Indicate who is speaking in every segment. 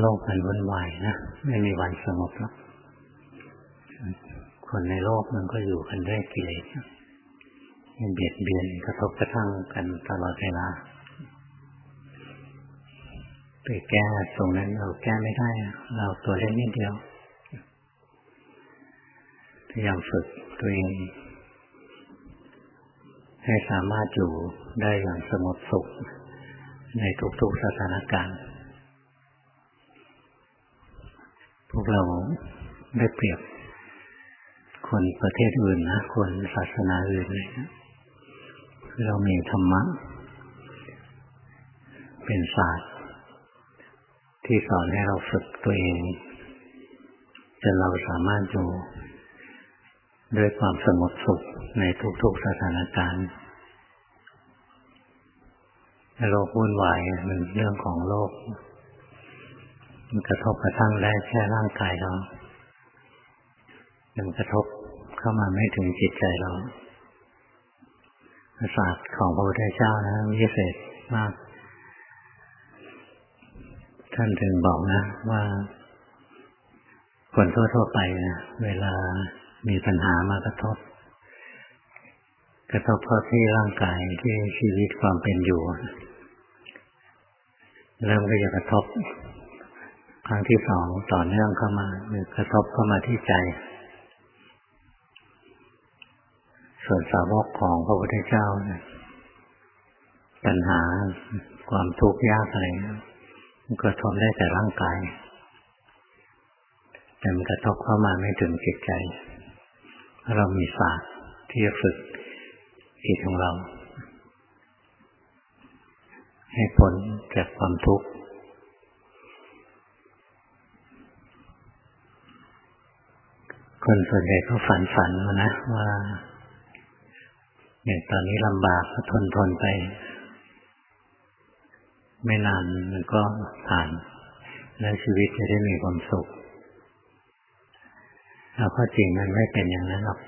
Speaker 1: โลกมันวุ่นวายนะไม่มีวันสงบหรอกคนในโลกมันก็อยู่กันด้วยกิเลสเบียดเบียนกระทบกระทั่งกันตลอดเวลาไปแก้ตรงนั้นเราแก้ไม่ได้ เราตัวเล็กนิดเดียวพยายามฝึกตัวเอง ให้สามารถอยู่ได้อย่างสงบสุขในทุกๆสถานการณ์ พวก เราได้เปรียบ คนประเทศอื่นนะคนศาสนาอื่นเลยนะเรามีธรรมะ เป็นศาสตร์ ที่สอนให้เราฝึกตัวเองจนเราสามารถอยู่ด้วยความสงบสุขในทุกๆสถานการณ์โลกวุ่นวายมันเรื่องของโลก มันกระทบกระทั่งได้แค่ร่างกายเรามันกระทบเข้ามาไม่ถึงจิตใจเราศาสตร์ของพระพุทธเจ้านะวิเศษมาก ท่านถึงบอกนะ ว่าคนทั่วๆไปนะเวลามีปัญหามากระทบ กระทบเพราะที่ร่างกายที่ชีวิตความเป็นอยู่ เริ่มก็จะกระทบ ครั้งที่สองต่อเนื่องเข้ามาหรือกระทบเข้ามาที่ใจ ส่วนสาวกของพระพุทธเจ้าเนี่ยปัญหาความทุกข์ยากอะไรกระทบได้แต่ร่างกายแต่มันกระทบเข้ามาไม่ถึงจิตใจ เรามีศาสตร์ที่จะฝึกจิตของเรา ให้พ้นจากความทุกข์ คนส่วนใหญ่ก็ฝันฝันนะว่าเนี่ยตอนนี้ลำบากก็ทนทนไป ไม่นานมันก็ผ่านแล้วชีวิตจะได้มีความสุขแล้วก็จริงมันไม่เป็นอย่างนั้นหรอก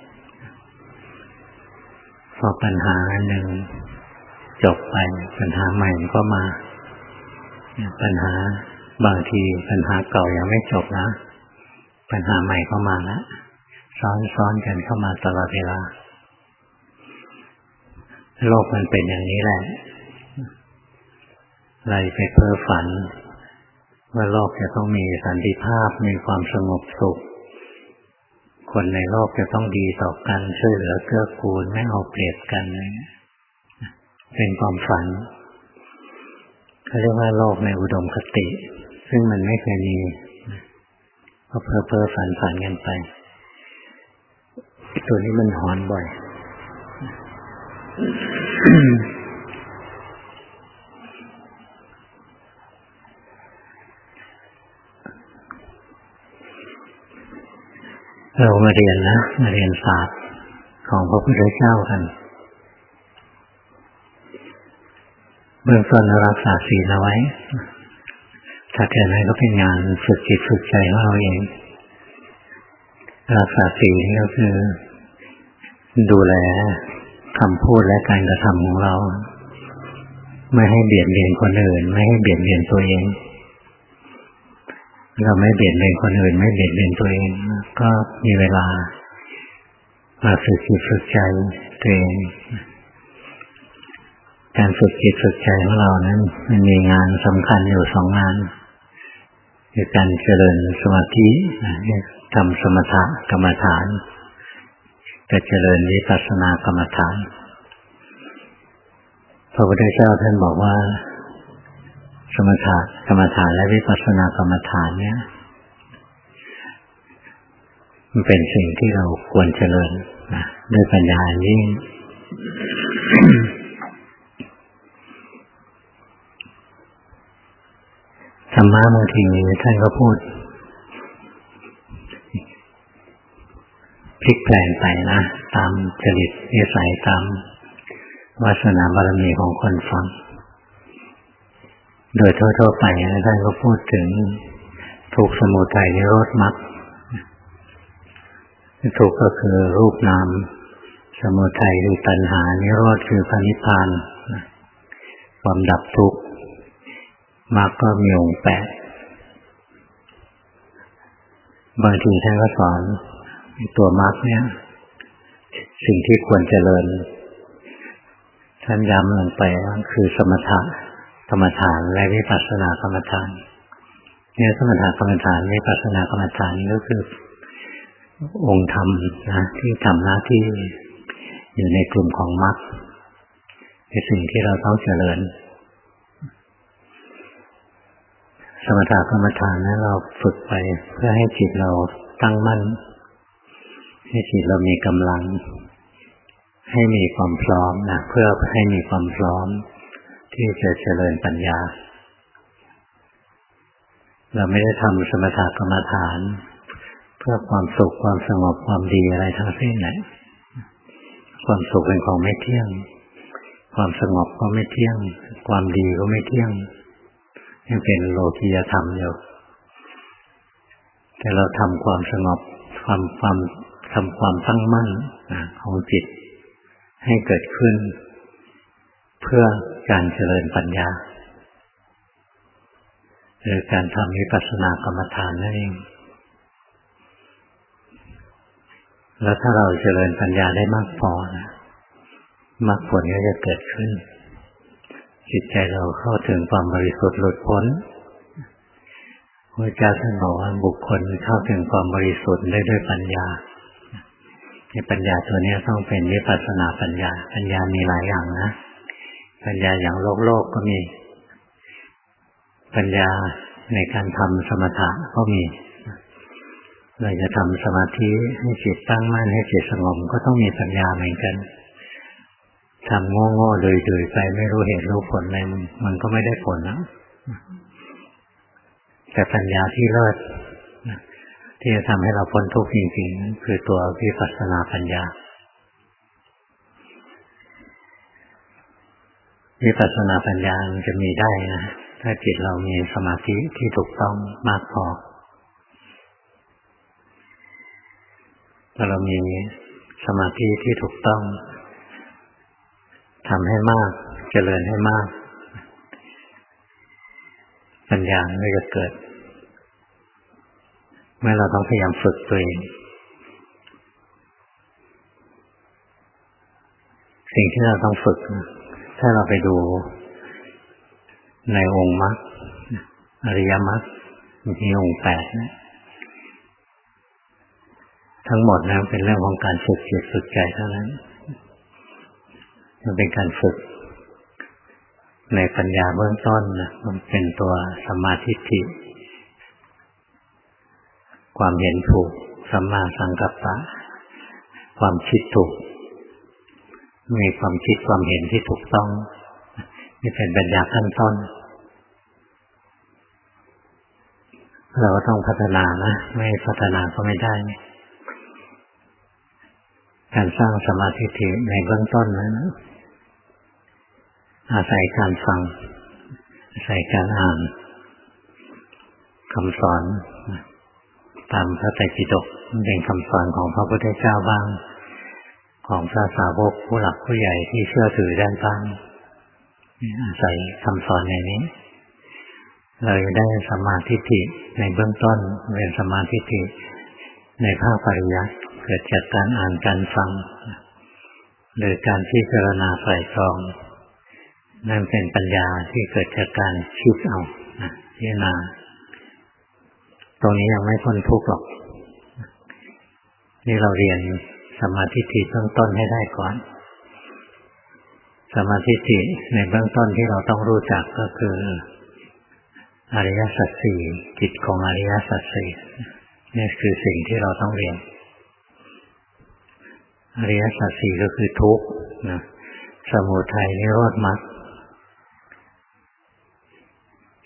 Speaker 1: พอปัญหาหนึ่งจบไปปัญหาใหม่ก็มา ปัญหาบางทีปัญหาเก่ายังไม่จบนะ ปัญหาใหม่ก็มาแล้ว ซ้อนซ้อนกันเข้ามาตลอดเวลา โลกมันเป็นอย่างนี้แหละไรไปเพ้อฝัน ว่าโลกจะต้องมีสันติภาพมีความสงบสุข คนในโลกจะต้องดีต่อกันช่วยเหลือเกื้อกูลไม่เอาเปรียบกัน เป็นความฝันเขาเรียกว่าโลกในอุดมคติ ซึ่งมันไม่เคยมีก็เพ้อเพ้อฝันฝันกันไป ตัวนี้มันหอนบ่อย เรามาเรียนนะ มาเรียนศาสตร์ของพระพุทธเจ้ากัน เบื้องต้นรารักษาศีลเอาไว้ ถ้าเกิดอะไรก็เป็นงานฝึกจิตฝึกใจของเราเองรักษาศีลก็คือ ดูแลคำพูดและการกระทำของเรา ไม่ให้เบียดเบียนคนอื่น ไม่ให้เบียดเบียนตัวเอง เราไม่เบียดเบียนคนอื่น ไม่เบียดเบียนตัวเอง ก็มีเวลามาฝึกจิตฝึกใจตัวเองการฝึกจิตฝึกใจของเรานั้นมันมีงานสำคัญอยู่สองงานคือการเจริญสมาธิทำสมถะกรรมฐาน จะเจริญวิปัสสนากรรมฐาน พระพุทธเจ้าท่านบอกว่า สมถะกรรมฐานและวิปัสสนากรรมฐานเนี่ยมันเป็นสิ่งที่เราควรเจริญนะด้วยปัญญายิ่ง ธรรมะบางทีท่านก็พูด พลิกแปลงไปนะ ตามจริตนิสัยตามวาสนาบารมีของคนฟัง โดยทั่วๆไปท่านก็พูดถึงทุกสมุทัยนิโรธมรรคทุกก็คือรูปนาม สมุทัยคือตัณหา นิโรธคือพระนิพพานความดับทุกข์มรรคก็มีองค์แปดบางทีท่านก็สอน ตัวมรรคเนี่ย สิ่งที่ควรเจริญ ท่านย้ำลงไปว่าคือสมถะกรรมฐานและวิปัสสนากรรมฐาน เนี่ยสมถะกรรมฐานวิปัสสนากรรมฐานก็คือ องค์ธรรมนะที่ทำหน้าที่อยู่ในกลุ่มของมรรคเป็นสิ่งที่เราต้องเจริญ สมถะกรรมฐานนั้นเราฝึกไปเพื่อให้จิตเราตั้งมั่น ให้จิตเรามีกำลัง ให้มีความพร้อมนะเพื่อให้มีความพร้อม ที่จะเจริญปัญญา เราไม่ได้ทำสมถะกรรมฐาน เพื่อความสุขความสงบความดีอะไรทั้งสิ้นนะความสุขเป็นของไม่เที่ยง ความสงบก็ไม่เที่ยง ความดีก็ไม่เที่ยงยังเป็นโลกียธรรมอยู่แต่เราทำความสงบความความ ทำความตั้งมั่นของจิต ให้เกิดขึ้น เพื่อการเจริญปัญญาหรือการทำวิปัสสนากรรมฐานนั่นเอง แล้วถ้าเราเจริญปัญญาได้มากพอนะมรรคผลก็จะเกิดขึ้น จิตใจเราเข้าถึงความบริสุทธิ์หลุดพ้นพระเจ้าท่านบอกว่าบุคคลเข้าถึงความบริสุทธิ์ได้ด้วยปัญญา ปัญญาตัวนี้ต้องเป็นวิปัสสนาปัญญา ปัญญามีหลายอย่างนะ ปัญญาอย่างโลกโลกก็มี ปัญญาในการทำสมถะก็มีเราจะทำสมาธิให้จิตตั้งมั่นให้จิตสงบก็ต้องมีปัญญาเหมือนกันทำโง่โง่โดยโดยไปไม่รู้เหตุรู้ผลอะไรมันก็ไม่ได้ผลนะแต่ปัญญาที่เลิศ ที่จะทำให้เราพ้นทุกข์จริงๆ คือตัววิปัสสนาปัญญา วิปัสสนาปัญญาจะมีได้นะ ถ้าจิตเรามีสมาธิที่ถูกต้องมากพอถ้าเรามีสมาธิที่ถูกต้องทำให้มากเจริญให้มาก ปัญญาไม่จะเกิด เมื่อเราต้องพยายามฝึกตัวเอง สิ่งที่เราต้องฝึก ถ้าเราไปดูในองค์มรรคอริยมรรคมีองค์แปดนะทั้งหมดนะเป็นเรื่องของการฝึกจิตฝึกใจเท่านั้นมันเป็นการฝึก ในปัญญาเบื้องต้นนะมันเป็นตัวสมาธิิ ความเห็นถูกสัมมาสังกัปปะ ความคิดถูก มีความคิดความเห็นที่ถูกต้องนี่เป็นปัญญาขั้นต้น เราก็ต้องพัฒนานะไม่พัฒนาก็ไม่ได้ การสร้างสมาธิในเบื้องต้นนั้นอาศัยการฟังอาศัยการอ่านคำสอน ตามพระไตรปิฎกเป็นคำสอนของพระพุทธเจ้าบ้าง ของพระสาวกผู้หลักผู้ใหญ่ที่เชื่อถือได้บ้างอาศัยคำสอนในนี้ เราได้สมาธิิในเบื้องต้นเป็นสมาธิิในภาคปริยัติเกิดจากการอ่านการฟังหรือการพิจารณาใส่ซอง นั่นเป็นปัญญาที่เกิดจากการคิดเอาพิจารณา ตรงนี้ยังไม่พ้นทุกข์หรอก นี่เราเรียนสมาธิทีเบื้องต้นให้ได้ก่อน สมาธิทีในเบื้องต้นที่เราต้องรู้จักก็คือ อริยสัจสี่จิตของอริยสัจสี่นี่คือสิ่งที่เราต้องเรียน อริยสัจสี่ก็คือทุกข์นะสมุทัยนิโรธมรรค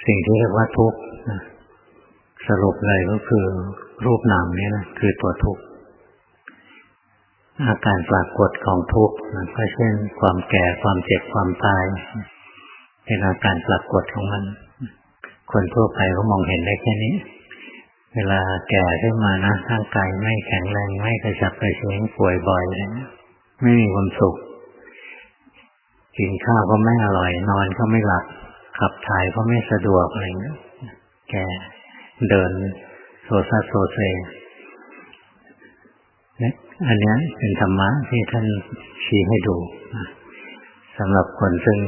Speaker 1: สิ่งที่เรียกว่าทุกข์ สรุปเลยก็คือ รูปนามนี่นะคือตัวทุกข์อาการปรากฏของทุกข์ก็เช่น ความแก่ความเจ็บความตาย เป็นอาการปรากฏของมัน คนทั่วไปก็มองเห็นได้แค่นี้ เวลาแก่ขึ้นมานะร่างกายไม่แข็งแรงไม่กระฉับกระเฉงป่วยบ่อยเลยไม่มีความสุขกินข้าวก็ไม่อร่อย นอนก็ไม่หลับขับถ่ายก็ไม่สะดวกอะไรเงี้ยแก่ เดินโซซัโซเซอันนี้เป็นธรรมะที่ท่านชี้ให้ดูสำหรับคนซึ่ง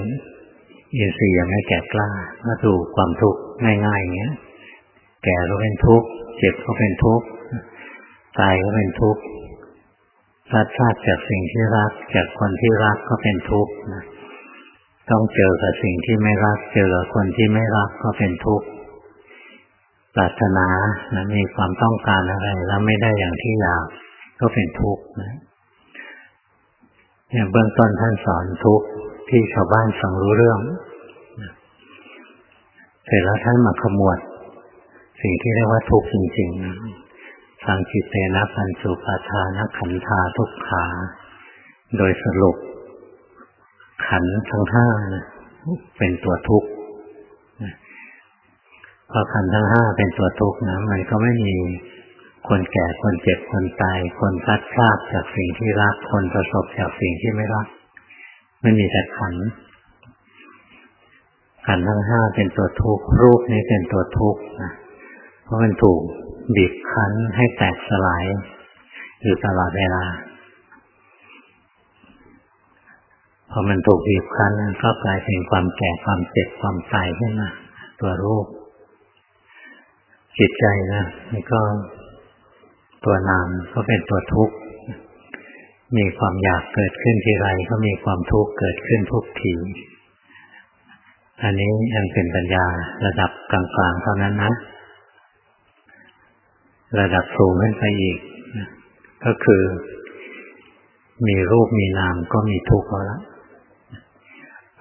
Speaker 1: อินทรีย์ยังไม่แก่กล้าก็ดูความทุกข์ง่ายๆอย่างเงี้ย แก่ก็เป็นทุกข์เจ็บก็เป็นทุกข์ตายก็เป็นทุกข์รัดพลาดจากสิ่งที่รัก จากคนที่รักก็เป็นทุกข์ต้องเจอกับสิ่งที่ไม่รัก เจอกับคนที่ไม่รักก็เป็นทุกข์ ปรารถนานะมีความต้องการอะไร แล้วไม่ได้อย่างที่อยากก็เป็นทุกข์นะอย่างเบื้องต้นท่านสอนทุกข์ที่ชาวบ้านฟังรู้เรื่องเสร็จแล้วท่านมาขมวด สิ่งที่เรียกว่าทุกข์จริงๆสังคิเตนะปัญจุปาทานขันธาทุกขา โดยสรุป ขันทั้งห้าเป็นตัวทุกข์ พอขันทั้งห้าเป็นตัวทุกข์นะมันก็ไม่มีคนแก่คนเจ็บคนตาย คนพัดพลาดจากสิ่งที่รัก คนประสบจากสิ่งที่ไม่รัก ไม่มีแต่ขัน ขันทั้งห้าเป็นตัวทุกข์รูปนี้เป็นตัวทุกข์นะเพราะมันถูกบีบคั้นให้แตกสลาย อยู่ตลอดเวลาพอมันถูกบีบคั้นก็กลายเป็นความแก่ความเจ็บความตายขึ้นมาตัวรูป จิตใจนะมันก็ตัวนามก็เป็นตัวทุกข์มีความอยากเกิดขึ้นทีไรก็มีความทุกข์เกิดขึ้นทุกทีอันนี้ยังเป็นปัญญาระดับกลางๆเท่านั้นนะ ระดับสูงขึ้นไปอีก ก็คือ มีรูปมีนามก็มีทุกข์แล้ว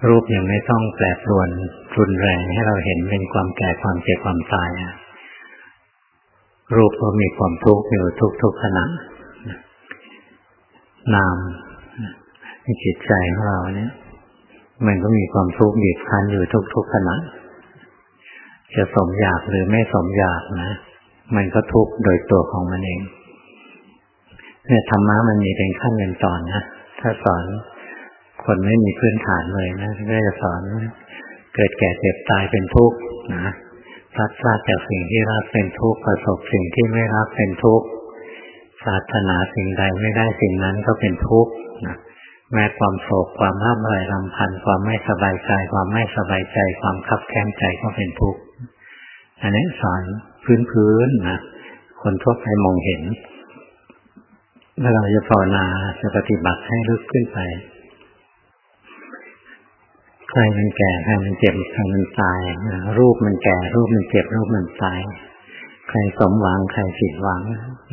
Speaker 1: รูปยังไม่ต้องแปรปรวนรุนแรงให้เราเห็นเป็นความแก่ความเจ็บความตายอะ รูปก็มีความทุกข์อยู่ทุกทุกขณะนามจิตใจของเราเนี่ย มันก็มีความทุกข์บีบคั้นอยู่ทุกทุกขณะจะสมอยากหรือไม่สมอยากนะ มันก็ทุกข์โดยตัวของมันเองเนี่ยธรรมะมันมีเป็นขั้นเป็นตอนนะถ้าสอนคนไม่มีพื้นฐานเลยนะก็จะสอนเกิดแก่เจ็บตายเป็นทุกข์นะ รัดพลาจากสิ่งที่รักเป็นทุกข์ประสบสิ่งที่ไม่รักเป็นทุกข์ปรารถนาสิ่งใดไม่ได้สิ่งนั้นก็เป็นทุกข์นะแม้ความโศกความห้ามอะไรลำพันความไม่สบายใจความไม่สบายใจ ความคับแค้นใจก็เป็นทุกข์อันนี้สอนพื้นๆนะคนทั่วไปมองเห็นเมื่อเราจะภาวนาจะปฏิบัติให้ลึกขึ้นไป ใครมันแก่ใครมันเจ็บใครมันตายรูปมันแก่รูปมันเจ็บรูปมันตาย ใครสมหวังใครผิดหวัง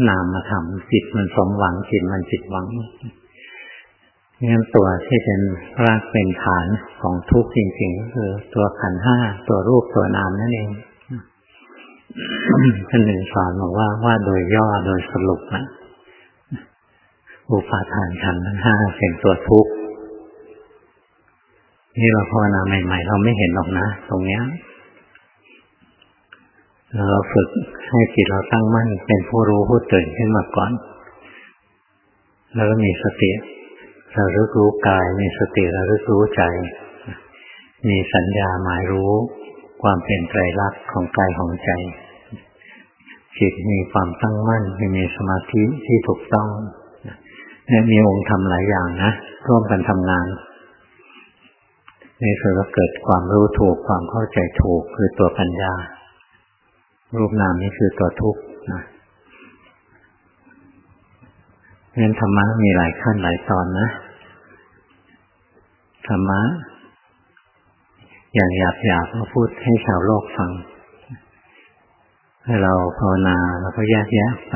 Speaker 1: นามมาทำจิตมันสมหวังจิตมันผิดหวังงั้นตัวที่เป็นรากเป็นฐานของทุกข์จริงๆก็คือ ตัวขันห้าตัวรูปตัวนามนั่นเองท่านหนึ่งสอนบอกว่าว่าโดยย่อโดยสรุปนะอุปาทานขันห้าเป็นตัวทุกข์ นี่เราภาวนาใหม่ ๆ เราไม่เห็นหรอกนะ ตรงเนี้ย เราฝึกให้จิตเราตั้งมั่น เป็นผู้รู้ผู้ตื่นขึ้นมาก่อน แล้วก็มีสติเรารู้รู้กาย มีสติเรารู้รู้ใจ มีสัญญาหมายรู้ความเป็นไตรลักษณ์ของกายของใจ จิตมีความตั้งมั่น มีสมาธิที่ถูกต้องเนี่ยมีองค์ทำหลายอย่างนะร่วมกันทำงาน นี่คือว่าเกิดความรู้ถูกความเข้าใจถูกคือตัวปัญญา รูปนามนี่คือตัวทุกข์นะเรียนธรรมะมีหลายขั้นหลายตอนนะ ธรรมะ อย่างหยาบหยาบมาพูดให้ชาวโลกฟังให้เราภาวนาแล้วก็แยกแยะไป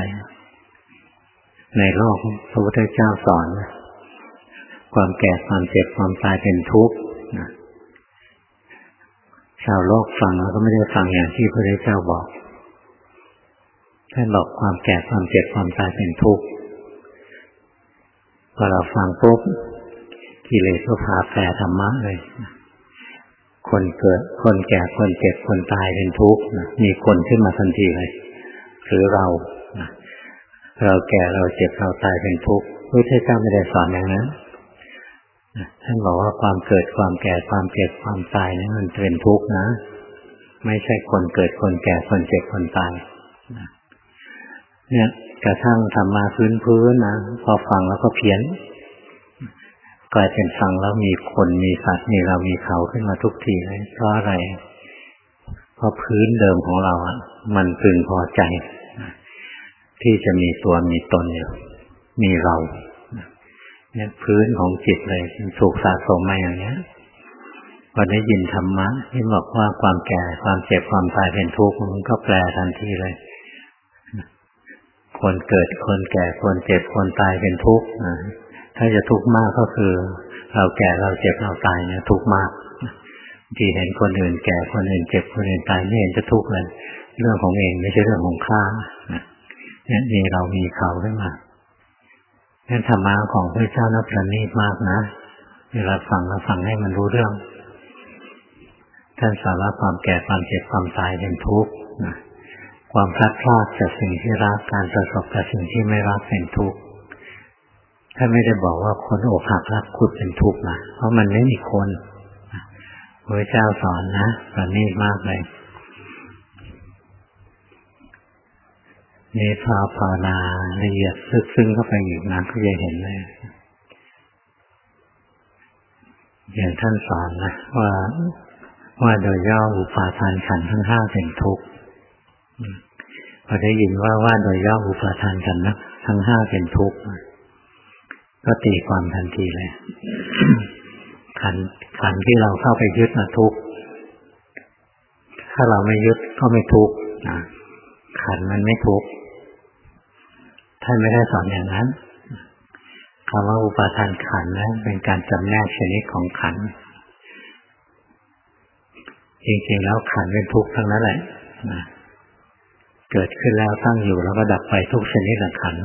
Speaker 1: ในโลกพระพุทธเจ้าสอน ความแก่ความเจ็บความตายเป็นทุกข์ ชาวโลกฟังแล้วก็ไม่ได้ฟังอย่างที่พระพุทธเจ้าบอก ท่านบอกความแก่ความเจ็บความตายเป็นทุกข์พอเราฟังปุ๊บกิเลสก็พาแปรธรรมะเลย คนเกิด คนแก่คนเจ็บคนตายเป็นทุกข์มีคนขึ้นมาทันทีเลยหรือเราเราแก่เราเจ็บเราตายเป็นทุกข์พระพุทธเจ้าไม่ได้สอนอย่างนั้น ท่านบอกว่าความเกิดความแก่ความเจ็บความตายนี่มันเป็นทุกข์นะ ไม่ใช่คนเกิดคนแก่คนเจ็บคนตายเนี่ยกระทั่งธรรมาพื้นพื้นนะพอฟังแล้วก็เพี้ยนกลายเป็นฟังแล้วมีคนมีสัตว์มีเรามีเขาขึ้นมาทุกทีเลยเพราะอะไร เพราะพื้นเดิมของเราอะ มันพึงพอใจ ที่จะมีตัวมีตนอยู่มีเรา เนี่ยพื้นของจิตเลยถูกสะสมมาอย่างนี้พอได้ยินธรรมะที่บอกว่าความแก่ความเจ็บความตายเป็นทุกข์มันก็แปลทันทีเลย คนเกิดคนแก่คนเจ็บคนตายเป็นทุกข์ถ้าจะทุกข์มากก็คือ เราแก่เราเจ็บเราตายเนี่ยทุกข์มากที่เห็นคนอื่นแก่คนอื่นเจ็บคนอื่นตายไม่เห็นจะทุกข์เลยเรื่องของเองไม่ใช่เรื่องของข้าเนี่ยมีเรามีเขาขึ้นมา นั่นธรรมะของพระเจ้านับประณีตมากนะ เวลาฟังเราฟังให้มันรู้เรื่อง ท่านสาระความแก่ความเจ็บความตายเป็นทุกข์ความพลัดพรากจากสิ่งที่รักการประสบกับสิ่งที่ไม่รักเป็นทุกข์ท่านไม่ได้บอกว่าคนอกหักรักคุดเป็นทุกข์นะเพราะมันไม่มีคนพระเจ้าสอนนะประณีตมากเลย นี่พาภาวนาละเอียดซึกซึ้งเข้าไปอีกนะก็จะเห็นเลยอย่างท่านสอนนะว่าว่าโดยย่ออุปาทานขันทั้งห้าเป็นทุกข์พอได้ยินว่าว่าโดยย่ออุปาทานขันนะทั้งห้าเป็นทุกข์ก็ตีความทันทีเลยขันขันที่เราเข้าไปยึดมาทุกข์ถ้าเราไม่ยึดก็ไม่ทุกข์ขันมันไม่ทุกข์ ท่านไม่ได้สอนอย่างนั้นคำว่าอุปาทานขันนะเป็นการจำแนกชนิดของขัน จริงๆแล้วขันเป็นทุกข์ทั้งนั้นแหละนะเกิดขึ้นแล้วตั้งอยู่แล้วก็ดับไปทุกชนิดละขัน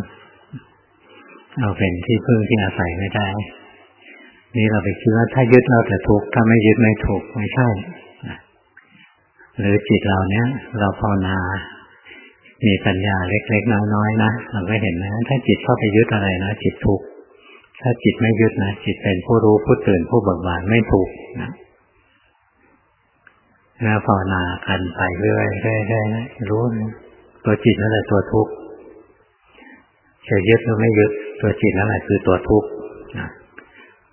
Speaker 1: เอาเป็นที่พึ่งที่อาศัยไม่ได้ นี่เราไปคิดว่าถ้ายึดเราแต่ทุกข์ถ้าไม่ยึดไม่ถูกข์ไม่ใช่หรือจิตเราเนี้ยเราภาวนา มีปัญญาเล็ก ๆ น้อยๆนะเราก็เห็นนะ ถ้าจิตเข้าไปยึดอะไรนะจิตทุกข์ถ้าจิตไม่ยึดนะจิตเป็นผู้รู้ผู้ตื่นผู้เบิกบานไม่ถูกนะนะภาวนากันไปเรื่อยๆเรื่อยๆนะรู้นะตัวจิตนั่นแหละตัวทุกข์จะยึดหรือไม่ยึด ตัวจิตนั่นแหละคือตัวทุกข์นะ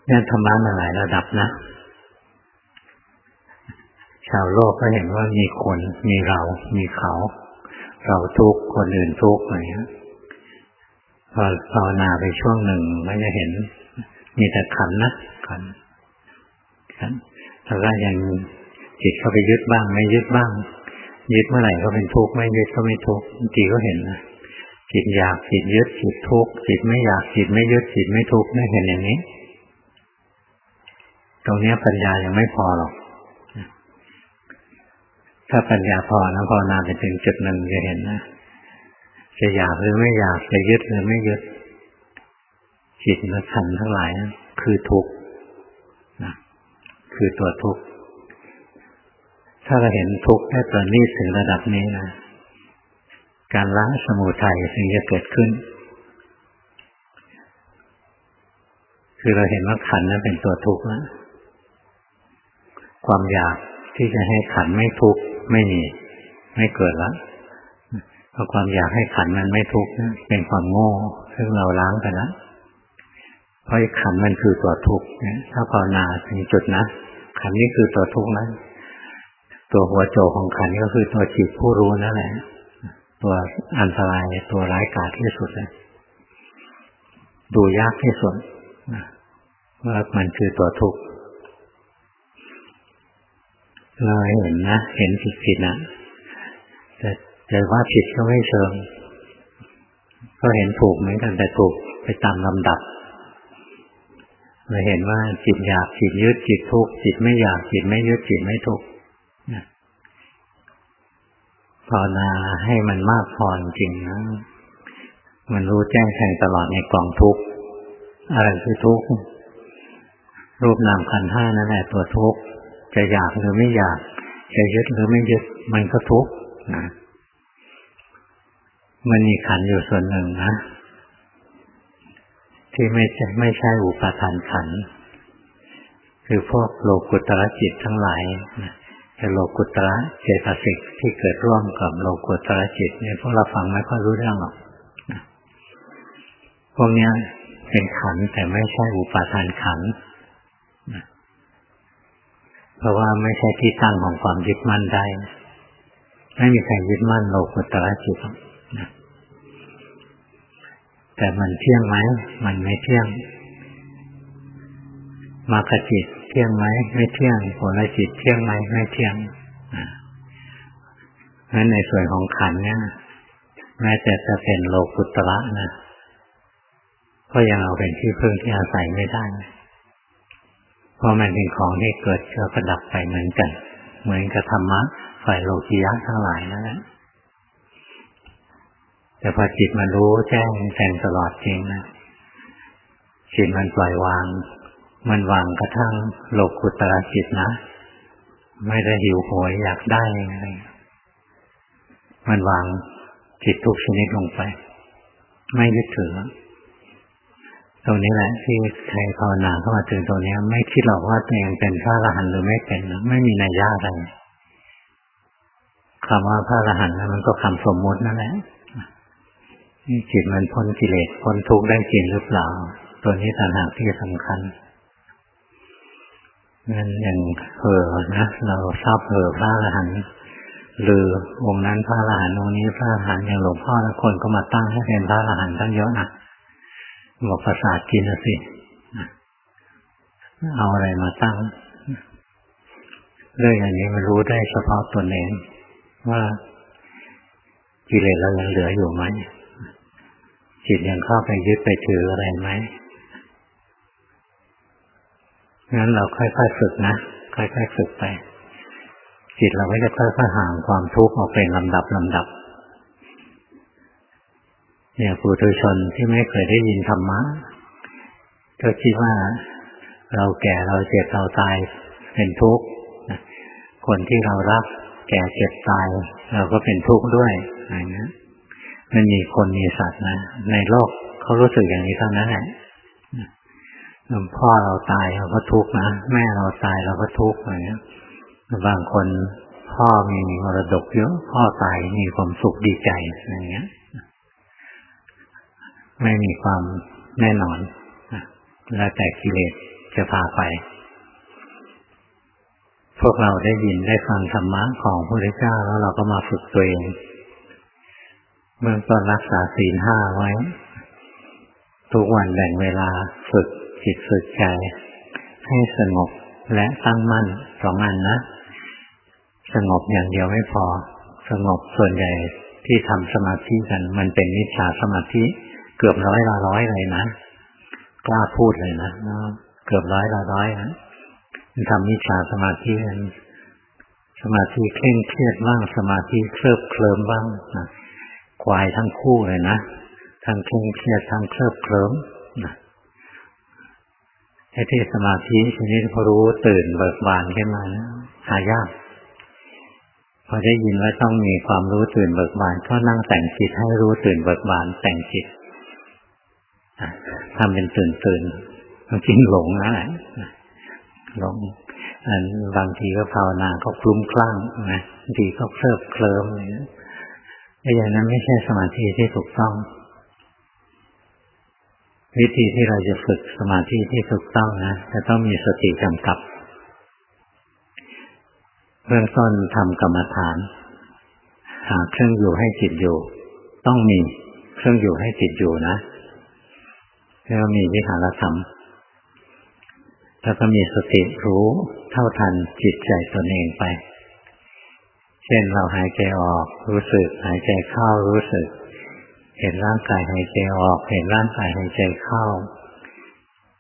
Speaker 1: นี่ธรรมะมาหลายระดับนะชาวโลกก็เห็นว่ามีคน มีเรา มีเขา เราทุกข์คนอื่นทุกข์อะไรเงี้ยพอภาวนาไปช่วงหนึ่งไม่จะเห็น มีแต่ขันนะขันขันแล้วก็ยังจิตเข้าไปยึดบ้าง ไม่ยึดบ้าง ยึดเมื่อไหร่ก็เป็นทุกข์ไม่ยึดก็ไม่ทุกข์บางทีก็เห็นนะจิตอยากจิตยึดจิตทุกข์จิตไม่อยากจิตไม่ยึดจิตไม่ทุกข์ไม่เห็นอย่างนี้ ตรงนี้ปัญญายังไม่พอหรอก ถ้าปัญญาพอนะภาวนาไปถึงจุดหนึ่งจะเห็นนะจะอยากหรือไม่อยากจะยึดหรือไม่ยึด จิตและขันทั้งหลายคือทุกข์นะคือตัวทุกข์ถ้าเราเห็นทุกข์ได้ประณีตถึงระดับนี้นะการละสมุทัยถึงจะเกิดขึ้น คือเราเห็นว่าขันนั้นเป็นตัวทุกข์แล้วความอยากที่จะให้ขันไม่ทุกข์ ไม่มี ไม่เกิดล้วเพราะความอยากให้ขันมันไม่ทุกข์เป็นความโง่ ซึ่งเราล้างไปแล้วเพราะขันมันคือตัวทุกข์ถ้าภาวนาถึงจุดนะขันนี้คือตัวทุกข์นะตัวหัวโจของขันก็คือตัวจิตผู้รู้นั่นแหละ ตัวอันตรายตัวร้ายกาจที่สุดเลยดูยากที่สุดว่ามันคือตัวทุกข์ เราเห็นนะ เห็นผิดผิดนะแต่แต่ว่าผิดก็ไม่เชิง ก็เห็นถูกเหมือนกันแต่ถูกไปตามลำดับเราเห็นว่าจิตอยากจิตยึดจิตทุกข์จิตไม่อยากจิตไม่ยึดจิตไม่ทุกข์ภาวนาให้มันมากพอจริงนะมันรู้แจ้งแทงตลอดในกล่องทุกข์อะไรคือทุกข์รูปนามขันห้านั่นแหละตัวทุกข์ จะอยากหรือไม่อยาก จะยึดหรือไม่ยึด มันก็ทุกข์นะมันมีขันอยู่ส่วนหนึ่งนะที่ไม่ใช่ไม่ใช่อุปาทานขัน คือพวกโลกุตระจิตทั้งหลายนะแต่โลกุตระเจตสิกที่เกิดร่วมกับโลกุตระจิตเนี่ยพวกเราฟังไม่ค่อยรู้เรื่องหรอกพวกนี้เป็นขันแต่ไม่ใช่อุปาทานขัน เพราะว่าไม่ใช่ที่ตั้งของความยึดมั่นได้ ไม่มีใครยึดมั่นโลกุตระจิตแต่มันเที่ยงไหม มันไม่เที่ยงมาคจิตเที่ยงไหม ไม่เที่ยงผลจิตเที่ยงไหม ไม่เที่ยงเพราะฉะนั้นในส่วนของขันเนี่ยแม้แต่จะเป็นโลกุตระนะ ก็ยังเอาเป็นที่พึ่งที่อาศัยไม่ได้ เพราะมันเป็นของที่เกิดแล้วก็ดับไปเหมือนกัน เหมือนกับธรรมะฝ่ายโลกิยะทั้งหลายนั่นแหละแต่พอจิตมันรู้แจ้งแทงตลอดจริงนะจิตมันปล่อยวาง มันวางกระทั่งโลกุตระจิตนะ ไม่ได้หิวโหยอยากได้อะไรมันวางจิตทุกชนิดลงไป ไม่ยึดถือ ตรงนี้แหละที่ใครภาวนาเข้ามาถึงตรงนี้ไม่คิดหรอกว่าตัวเองเป็นพระอรหันต์หรือไม่เป็นไม่มีนัยยะอะไรคำว่าพระอรหันต์มันก็คำสมมตินั่นแหละจิตมันพ้นกิเลสพ้นทุกข์ได้จริงหรือเปล่า ตัวนี้ต่างหากที่สำคัญนั่นอย่างเห่อนะเราชอบเห่อพระอรหันต์หรือองค์นั้นพระอรหันต์องค์นี้พระอรหันต์อย่างหลวงพ่อแล้วคนก็มาตั้งให้เป็นพระอรหันต์ตั้งเยอะนะ บอกภาษาทกินสิ เอาอะไรมาตั้งเรื่องอย่างนี้มันรู้ได้เฉพาะตัวเองว่ากิเลสเรายังเหลืออยู่ไหมจิตยังเข้าไปยึดไปถืออะไรไหมงั้นเราค่อยๆฝึกนะค่อยๆฝึกไป จิตเราก็จะค่อยๆห่างความทุกข์ออกเป็นลำดับลำดับ เนี่ยปุถุชนที่ไม่เคยได้ยินธรรมะก็คิดว่าเราแก่เราเจ็บเราตายเป็นทุกข์คนที่เรารักแก่เจ็บตาย เราก็เป็นทุกข์ด้วยอะไรเงี้ยมันมีคนมีสัตว์นะในโลกเขารู้สึกอย่างนี้เท่านั้นแหละพ่อเราตายเราก็ทุกข์นะแม่เราตายเราก็ทุกข์อะไรเงี้ยบางคนพ่อมีมรดกเยอะพ่อตายมีความสุขดีใจอย่างเงี้ย ไม่มีความแน่นอนแล้วแต่กิเลสจะพาไป พวกเราได้ยินได้ฟังธรรมะของพระพุทธเจ้าแล้วเราก็มาฝึกตัวเอง เมื่อต้นรักษาศีลห้าไว้ ทุกวันแบ่งเวลาฝึกจิตฝึกใจ ให้สงบและตั้งมั่นสองอันนะ สงบอย่างเดียวไม่พอ สงบส่วนใหญ่ที่ทำสมาธิกัน มันเป็นนิชาสมาธิ เกือบร้อยละร้อยเลยนะกล้าพูดเลยนะเกือบร้อยละร้อยนะทำนิชาสมาธิกันสมาธิเคร่งเครียดบ้างสมาธิเคลิบเคลิมบ้างนะควายทั้งคู่เลยนะทั้งเคร่งเครียดทั้งเคลิบเคลิมนะไอ้ที่สมาธิทีนี้พอรู้ตื่นเบิกบานขึ้นมานะหายากพอได้ยินว่าต้องมีความรู้ตื่นเบิกบานก็นั่งแต่งจิตให้รู้ตื่นเบิกบานแต่งจิต ทำเป็นตื่นตื่นจริงหลงนะหลงอันบางทีก็ภาวนาก็คลุ้มคลั่งนะบางทีก็เคลิบเคลิ้มอะไรเงี้ยไอ้อย่างนั้นไม่ใช่สมาธิที่ถูกต้อง วิธีที่เราจะฝึกสมาธิที่ถูกต้องนะจะต้องมีสติกำกับเบื้อต้นทำกรรมฐาน หาเครื่องอยู่ให้จิตอยู่ ต้องมีเครื่องอยู่ให้จิตอยู่นะ แล้วมีวิหารธรรม แล้วก็มีสติรู้เท่าทันจิตใจตนเองไป เช่นเราหายใจออกรู้สึก หายใจเข้ารู้สึก เห็นร่างกายหายใจออก เห็นร่างกายหายใจเข้า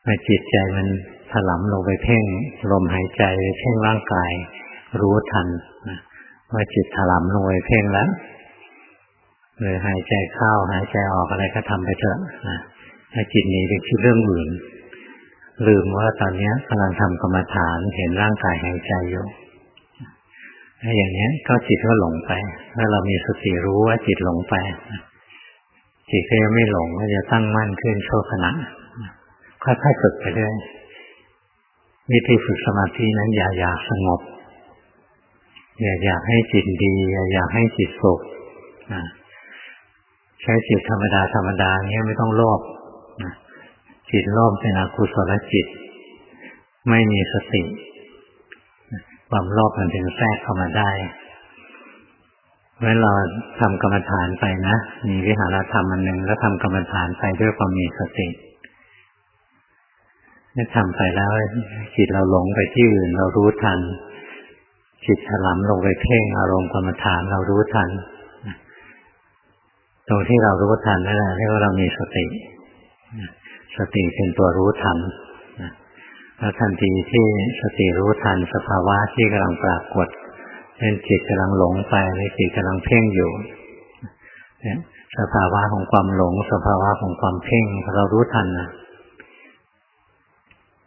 Speaker 1: มาจิตใจมันถลำลงไปเพ่งลมหายใจเพ่งร่างกาย รู้ทันว่าจิตถลำลงไปเพ่งแล้วเลยหายใจเข้าหายใจออกอะไรก็ทำไปเถอะนะ ถ้าจิตนี้ไปคิดเรื่องอื่น ลืมว่าตอนนี้กำลังทำกรรมฐานเห็นร่างกายหายใจอยู่ถ้าอย่างนี้ก็จิตก็หลงไป ถ้าเรามีสติรู้ว่าจิตหลงไป จิตก็ยังไม่หลงก็จะตั้งมั่นขึ้นโชคขณะค่อยๆฝึกไปเรื่อยวิธีฝึกสมาธินั้นอย่าอยากสงบ อย่าอยากให้จิตดี อย่าอยากให้จิตสุขใช้จิตธรรมดาธรรมดาเนี้ยไม่ต้องโลภ จิตโลภเป็นอกุศลจิต ไม่มีสติ ความโลภมันถึงแทรกเข้ามาได้เมื่อเราทำกรรมฐานไปนะ มีวิหารธรรมอันหนึ่งแล้วทำกรรมฐานไปด้วยความมีสตินี่ทำไปแล้วจิตเราหลงไปที่อื่น เรารู้ทัน จิตถลำลงไปเพ่งอารมณ์กรรมฐานเรารู้ทันตรงที่เรารู้ทันนั่นแหละเรียกว่าเรามีสติ สติเป็นตัวรู้ทันแล้วทันทีที่สติรู้ทันสภาวะที่กำลังปรากฏเป็นจิตกำลังหลงไปหรือจิตกำลังเพ่งอยู่สภาวะของความหลง สภาวะของความเพ่งเรารู้ทันนะ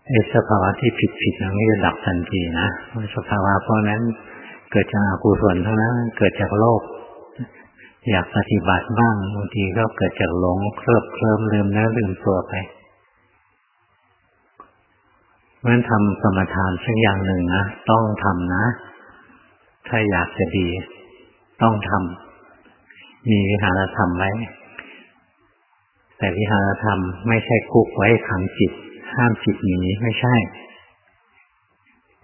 Speaker 1: ไอ้สภาวะที่ผิดผิดนั้นไม่จะดับทันทีนะสภาวะพวกนั้นเกิดจากอกุศลเทั้งนั้นเกิดจากโลภ อยากปฏิบัติบ้างบางทีก็เกิดจากหลงเคลิบเคลิ้มลืมเนื้อลืมตัวไปเมื่อทำสมถานสักอย่างหนึ่งนะต้องทำนะ ถ้าอยากจะดี ต้องทำมีวิหารธรรมไว้แต่วิหารธรรมไม่ใช่คุกไว้ขังจิต ห้ามจิตหนีไม่ใช่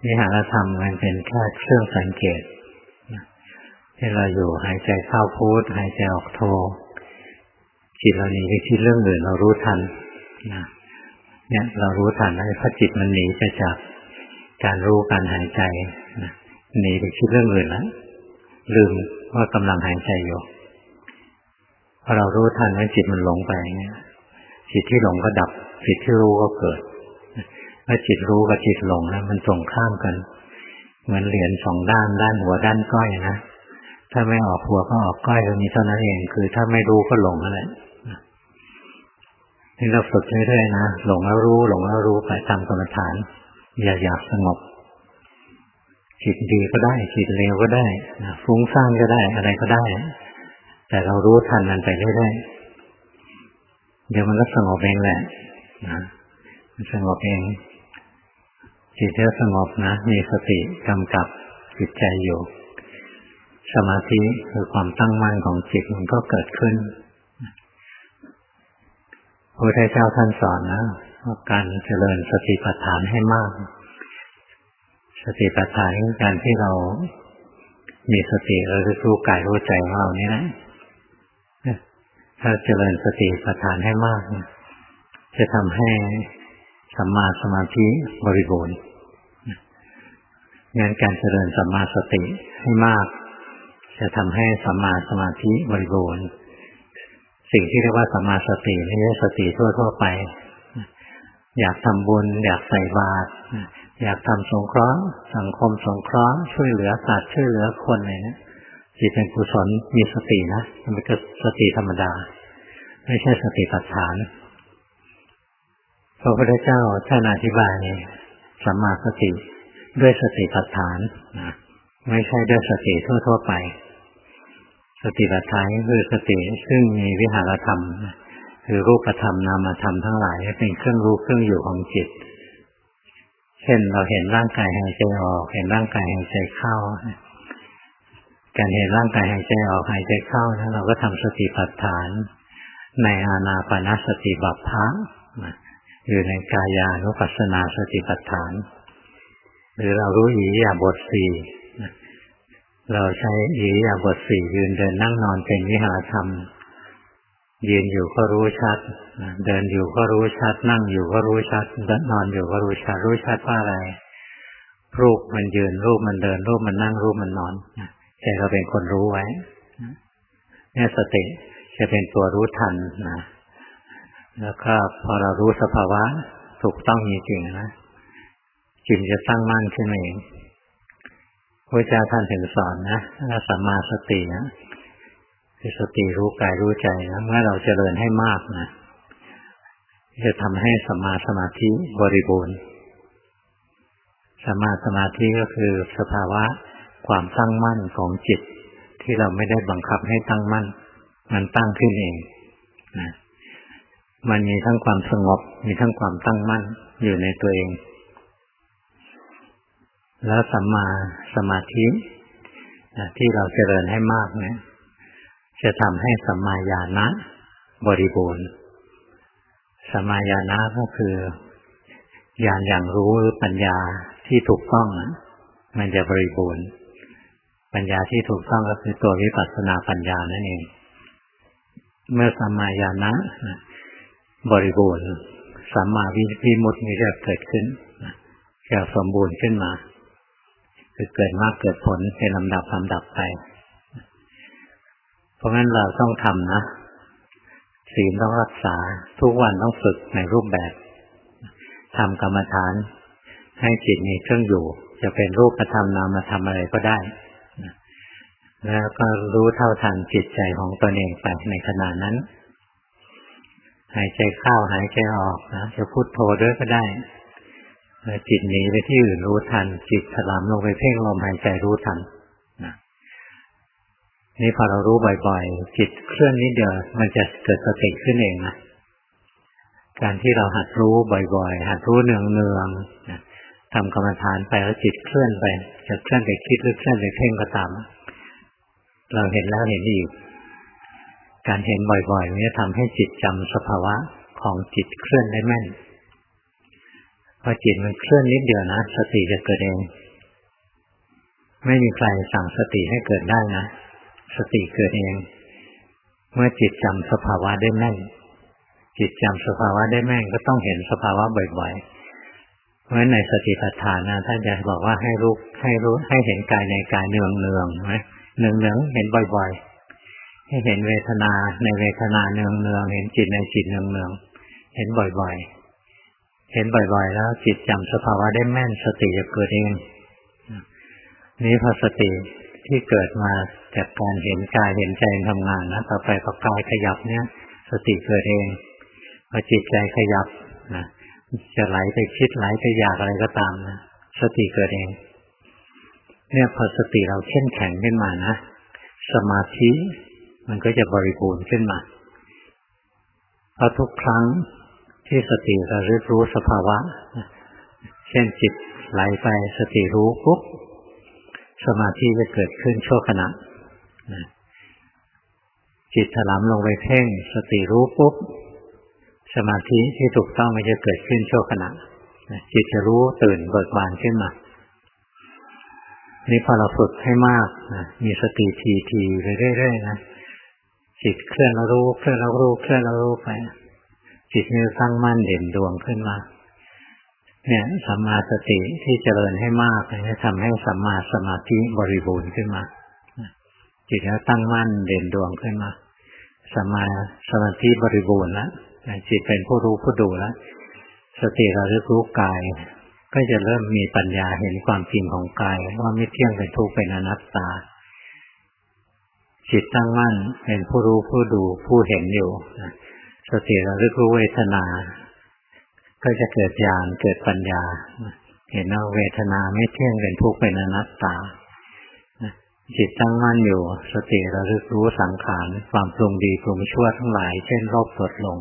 Speaker 1: วิหารธรรมมันเป็นแค่เครื่องสังเกต ที่เราอยู่หายใจเข้าพูดหายใจออกโทจิตเราหนีไปคิดเรื่องอื่นเรารู้ทันนะเนี่ยเรารู้ทันแล้วพอจิตมันหนีไปจากการรู้การหายใจนะหนีไปคิดเรื่องอื่นแล้วลืมว่ากำลังหายใจอยู่พอเรารู้ทันว่าจิตมันหลงไปเนี่ยจิตที่หลงก็ดับ จิตที่รู้ก็เกิดถ้าจิตรู้กับจิตหลงแล้วมันตรงข้ามกัน เหมือนเหรียญสองด้านด้านหัวด้านก้อยนะ ถ้าไม่ออกหัวก็ออกก้อยก็มีเท่านั้นเอง คือ ถ้าไม่รู้ก็หลงนั่นแหละนี่เราฝึกเรื่อยๆนะหลงแล้วรู้หลงแล้วรู้ไปตามกรรมฐาน อย่าอยากสงบ จิตดีก็ได้ จิตเลวก็ได้ฟุ้งซ่านก็ได้อะไรก็ได้ แต่เรารู้ทันมันไปเรื่อยๆเดี๋ยวมันก็สงบเองแหละนะมันสงบเอง จิตที่สงบนะ มีสติกำกับจิตใจอยู่ สมาธิคือความตั้งมั่นของจิตมันก็เกิดขึ้นพระพุทธเจ้าท่านสอนนะว่าการเจริญสติปัฏฐานให้มาก สติปัฏฐานคือการที่เรามีสติเราจะรู้กายรู้ใจของเรานี่นะถ้าเจริญสติปัฏฐานให้มาก จะทำให้สัมมาสมาธิบริบูรณ์งั้นการเจริญสัมมาสติให้มาก จะทำให้สัมมาสมาธิบริบูรณ์ สิ่งที่เรียกว่าสัมมาสติไม่ใช่สติทั่วๆไป อยากทำบุญ อยากใส่บาตรอยากทำสงเคราะห์ สังคมสงเคราะห์ช่วยเหลือสัตว์ช่วยเหลือคนอะไรเนี่ยจิตเป็นกุศลมีสตินะมันเป็นสติธรรมดา ไม่ใช่สติปัฏฐานพระพุทธเจ้าท่านอธิบายสัมมาสติด้วยสติปัฏฐานนะไม่ใช่ด้วยสติทั่ว ๆ ไป ติปัฏฐานคือสติซึ่งมีวิหารธรรม คือรูปธรรมนามธรรมทั้งหลายเป็นเครื่องรู้เครื่องอยู่ของจิต เช่นเราเห็นร่างกายหายใจออก เห็นร่างกายหายใจเข้า การเห็นร่างกายหายใจออกหายใจเข้านะเราก็ทำสติปัฏฐาน ในอานาปนาสติบัพพะอยู่ในกายานุปัสสนาสติปัฏฐาน หรือเรารู้อิริยาบถสี่ เราใช้อิริยาบถสี่ยืนเดินนั่งนอนเป็นวิหารธรรม ยืนอยู่ก็รู้ชัด เดินอยู่ก็รู้ชัด นั่งอยู่ก็รู้ชัดนอนอยู่ก็รู้ชัด รู้ชัดว่าอะไร รูปมันยืนรูปมันเดิน รูปมันนั่งรูปมันนอนใจเราเป็นคนรู้ไว้เนี่ยสติจะเป็นตัวรู้ทันนะแล้วก็พอเรารู้สภาวะถูกต้องจริงๆนะจิตจะตั้งมั่นขึ้นเอง พระเจ้าท่านถึงสอนนะสัมมาสตินะคือสติรู้กายรู้ใจนะเมื่อเราเจริญให้มากนะจะทำให้สัมมาสมาธิบริบูรณ์สัมมาสมาธิก็คือสภาวะความตั้งมั่นของจิต ที่เราไม่ได้บังคับให้ตั้งมั่น มันตั้งขึ้นเองนะมันมีทั้งความสงบ มีทั้งความตั้งมั่นอยู่ในตัวเอง แล้วสัมมาสมาธิที่เราเจริญให้มากเนี่ยจะทำให้สัมมาญาณะบริบูรณ์สัมมาญาณะก็คือญาณอย่างรู้หรือปัญญาที่ถูกต้องมันจะบริบูรณ์ ปัญญาที่ถูกต้องก็คือตัววิปัสสนาปัญญานั่นเอง เมื่อสัมมาญาณะบริบูรณ์สัมมาวิมุตติจะเกิดขึ้นจะสมบูรณ์ขึ้นมา คือเกิดมากเกิดผลเป็นลำดับลำดับไป เพราะงั้นเราต้องทำนะศีลต้องรักษา ทุกวันต้องฝึกในรูปแบบทำกรรมฐาน ให้จิตมีเครื่องอยู่ จะเป็นรูปธรรมนามธรรมอะไรก็ได้แล้วก็รู้เท่าทันจิตใจของตนเองไปในขณะนั้น หายใจเข้าหายใจออกนะจะพูดโทด้วยก็ได้ จิตหนีไปที่อื่นรู้ทัน จิตถลำลงไปเพ่งลมหายใจรู้ทันนะนี่พอเรารู้บ่อยๆ จิตเคลื่อนนิดเดียวมันจะเกิดสติขึ้นเองนะการที่เราหัดรู้บ่อยๆ หัดรู้เนืองๆทำกรรมฐานไปแล้วจิตเคลื่อนไป จะเคลื่อนไปคิดหรือเคลื่อนไปเพ่งก็ตาม เราเห็นแล้วเห็นอีก การเห็นบ่อยๆนี้ทำให้จิตจำสภาวะของจิตเคลื่อนได้แม่น อจิตมันเคลื่อนนิดเดียวนะสติจะเกิดเอง ไม่มีใครสั่งสติให้เกิดได้นะ สติเกิดเอง เมื่อจิตจำสภาวะได้แม่น จิตจำสภาวะได้แม่งก็ต้องเห็นสภาวะบ่อยๆ เพราะฉะนั้นในสติปัฏฐานนะท่านจะบอกว่าให้รู้ให้รู้ให้เห็นกายในกายเนืองเนืองไหมเนืองเนืองเห็นบ่อย ๆ ให้เห็นเวทนาในเวทนาเนืองเนืองเห็นจิตในจิตเนืองเนืองเห็นบ่อยๆ เห็นบ่อยๆ แล้ว จิตจำสภาวะได้แม่นสติจะเกิดเอง นี้พอสติที่เกิดมาจากการเห็นกายเห็นใจทำงานนะต่อไปพอกายขยับเนี่ย สติเกิดเองพอจิตใจขยับนะจะไหลไปคิดไหลไปอยากอะไรก็ตามนะสติเกิดเอง เนี่ยพอสติเราเข้มแข็งขึ้นมานะสมาธิมันก็จะบริบูรณ์ขึ้นมาเพราะทุกครั้ง ที่สติราเรียรู้สภาวะ เช่นจิตไหลไปสติรู้ปุ๊บสมาธิจะเกิดขึ้นชั่วขณะจิตถลำลงไปเพ่ง สติรู้ปุ๊บสมาธิที่ถูกต้องมันจะเกิดขึ้นชั่วขณะจิตจะรู้ตื่นเบิกบานขึ้นมานี่พอเราฝึกให้มากนะมีสติทีทีไปเรื่อยๆนะจิตเคลื่อนแล้วรู้เคลื่อนแล้วรู้เคลื่อนแล้วรู้ไป จิตมีตั้งมั่นเด่นดวงขึ้นมา เนี่ยสัมมาสติที่เจริญให้มากจะทำให้สัมมาสมาธิบริบูรณ์ขึ้นมา จิตแล้วตั้งมั่นเด่นดวงขึ้นมาสัมมาสมาธิบริบูรณ์แล้วจิตเป็นผู้รู้ผู้ดูแล้วสติเราเรียกรู้กาย ก็จะเริ่มมีปัญญาเห็นความจริงของกาย ว่าไม่เที่ยงเป็นทุกข์เป็นอนัตตา จิตตั้งมั่นเป็นผู้รู้ผู้ดูผู้เห็นอยู่ สติเราเรียกรู้เวทนา ก็จะเกิดญาณเกิดปัญญา เห็นว่าเวทนาไม่เที่ยงเป็นทุกข์เป็นอนัตตาจิตตั้งมั่นอยู่ สติระลึกรู้สังขารความปรุงดีปรุงชั่วทั้งหลาย เช่นโลภโกรธหลง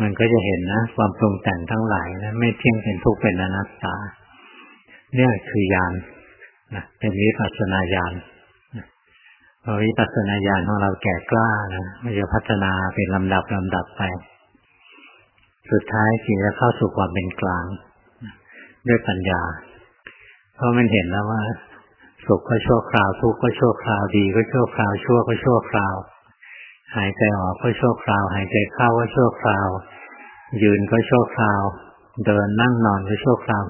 Speaker 1: มันก็จะเห็นนะ ความปรุงแต่งทั้งหลายนะไม่เที่ยงเป็นทุกข์เป็นอนัตตา เนี่ยคือญาณนะเป็นวิปัสสนาญาณ พอวิปัสสนาญาณของเราแก่กล้านะมันจะพัฒนาเป็นลำดับลำดับไป สุดท้ายจิตจะเข้าสู่ความเป็นกลาง ด้วยปัญญา เพราะมันเห็นแล้วว่าสุขก็ชั่วคราวทุกข์ก็ชั่วคราวดีก็ชั่วคราวชั่วก็ชั่วคราว หายใจออกก็ชั่วคราว หายใจเข้าก็ชั่วคราว ยืนก็ชั่วคราว เดินนั่งนอนก็ชั่วคราว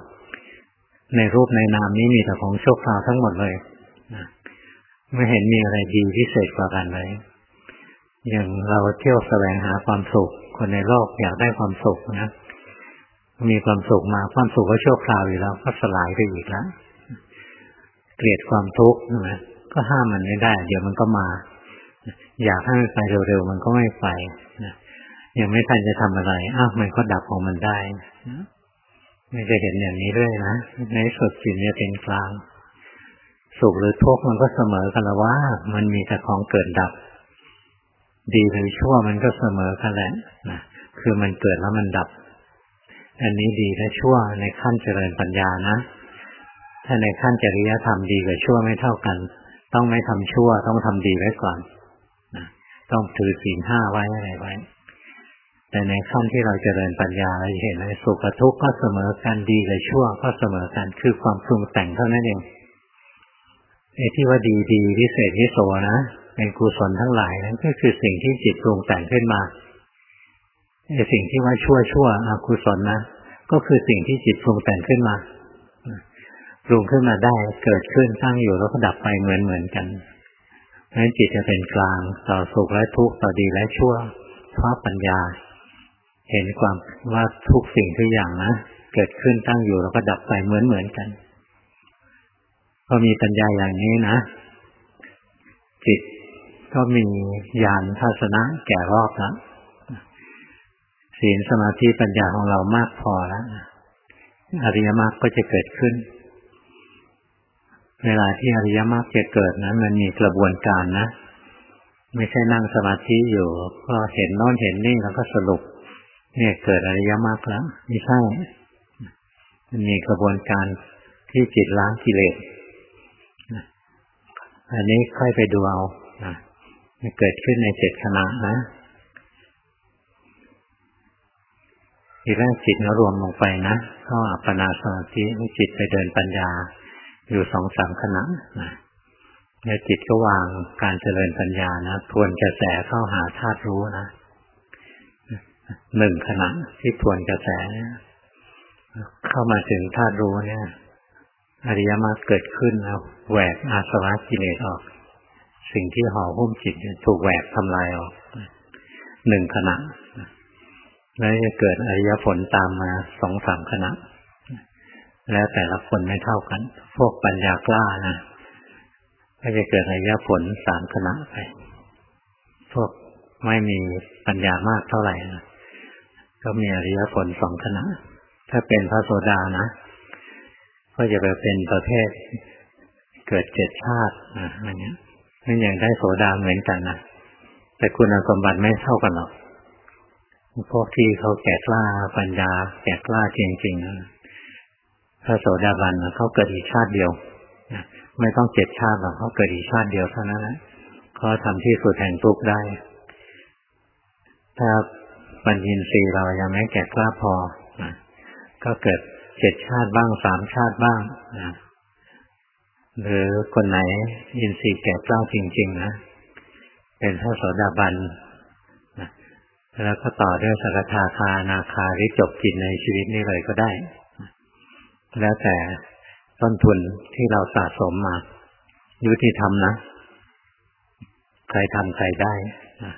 Speaker 1: ในรูปในนามนี้มีแต่ของชั่วคราวทั้งหมดเลย ไม่เห็นมีอะไรดีพิเศษกว่ากันเลยอย่างเราเที่ยวแสวงหาความสุข คนในโลกอยากได้ความสุขนะ มีความสุขมาความสุขก็ชั่วคราวอยู่แล้วก็สลายไปอีกแล้วเกลียดความทุกข์นะก็ห้ามมันไม่ได้ เดี๋ยวมันก็มา อยากให้มันไปเร็วๆมันก็ไม่ไปนะยังไม่ทันจะทำอะไรอ้าวมันก็ดับของมันได้ไม่จะเห็นอย่างนี้ด้วยนะในสุดจิตจะเป็นกลาง สุขหรือทุกข์มันก็เสมอกันล้วว่า มันมีแต่ของเกิดดับ ดีหรือชั่วมันก็เสมอกันแหละนะคือมันเกิดแล้วมันดับ อันนี้ดีและชั่วในขั้นเจริญปัญญานะ ถ้าในขั้นจริยธรรมดีกับชั่วไม่เท่ากัน ต้องไม่ทำชั่วต้องทำดีไว้ก่อนนะต้องถือศีลห้าไว้อะไรไว้ แต่ในขั้นที่เราจเจริญปัญญาเราเห็นเลยสุขกับทุกข์ก็เสมอกันดีกับชั่วก็เสมอกันคือความปรุงแต่งเท่านั้นเอง ไอ้ที่ว่าดีดีวิเศษวิโสนะเป็นกุศลทั้งหลายนั้นก็คือสิ่งที่จิตปรุงแต่งขึ้นมาไอ้สิ่งที่ว่าชั่วชั่วอกุศลนะก็คือสิ่งที่จิตปรุงแต่งขึ้นมาปรุงขึ้นมาได้เกิดขึ้นตั้งอยู่แล้วก็ดับไปเหมือนเหมือนกันเพราะนั้นจิตจะเป็นกลางต่อสุขและทุกข์ต่อดีและชั่วเพราะปัญญา เห็นความว่าทุกสิ่งทุกอย่างนะเกิดขึ้นตั้งอยู่แล้วก็ดับไปเหมือนเหมือนกัน อมีปัญญาอย่างนี้นะ จิตก็มีญาณทัศนะแก่รอบแล้วศีลสมาธิปัญญาของเรามากพอแล้วอริยมรรคก็จะเกิดขึ้น เวลาที่อริยมรรคจะเกิดนะมันมีกระบวนการนะ ไม่ใช่นั่งสมาธิอยู่ ก็เห็นนอนเห็นนี่แล้วก็สรุป เนี่ยเกิดอริยมรรคแล้วไม่ใช่มันมีกระบวนการที่จิตล้างกิเลส อันนี้ค่อยไปดูเอานะเกิดขึ้นในเจ็ดขณะนะทีแรกจิตเรารวมลงไปนะเข้าอัปปนาสมาธิให้จิตไปเดินปัญญา อยู่สองสามขณะนะแล้วจิตก็วางการเจริญปัญญานะทวนกระแสเข้าหาธาตุรู้นะหนึ่งขณะที่ทวนกระแส เข้ามาถึงธาตุรู้เนี่ย อริยมรรคเกิดขึ้นแล้วแหวกอาสวะกิเลสออก สิ่งที่ห่อหุ้มจิตถูกแหวกทำลายออกหนึ่งขณะแล้วจะเกิดอริยผลตามมาสองสามขณะ แล้วแต่ละคนไม่เท่ากัน พวกปัญญากล้านะก็จะเกิดอริยผลสามขณะไป พวกไม่มีปัญญามากเท่าไหร่นะก็มีอริยผลสองขณะ ถ้าเป็นพระโสดานะ ก็จะไปเป็นประเภทเกิดเจ็ดชาตินะอะไรเงี้ยนั่นอย่างได้โสดาเหมือนกันนะแต่คุณสมบัติไม่เท่ากันหรอกพวกที่เขาแก่กล้าปัญญาแก่กล้าจริงๆพระโสดาบันเขาเกิดอีกชาติเดียวไม่ต้องเจ็ดชาติหรอกเขาเกิดอีกชาติเดียวเท่านั้นแหละเขาทำที่สุดแห่งทุกได้ ถ้าปัญญินทรีเรายังไม่แก่กล้าพอก็เกิด เจ็ดชาติบ้างสามชาติบ้างนะหรือคนไหนยินทรีย์แก่กล้าจริง ๆ นะ เป็นพระโสดาบันนะแล้วก็ต่อด้วยสกทาคานาคาหรือจบกินในชีวิตนี้เลยก็ได้ แล้วแต่ต้นทุนที่เราสะสมมายุติธรรมนะ ใครทำใครได้นะ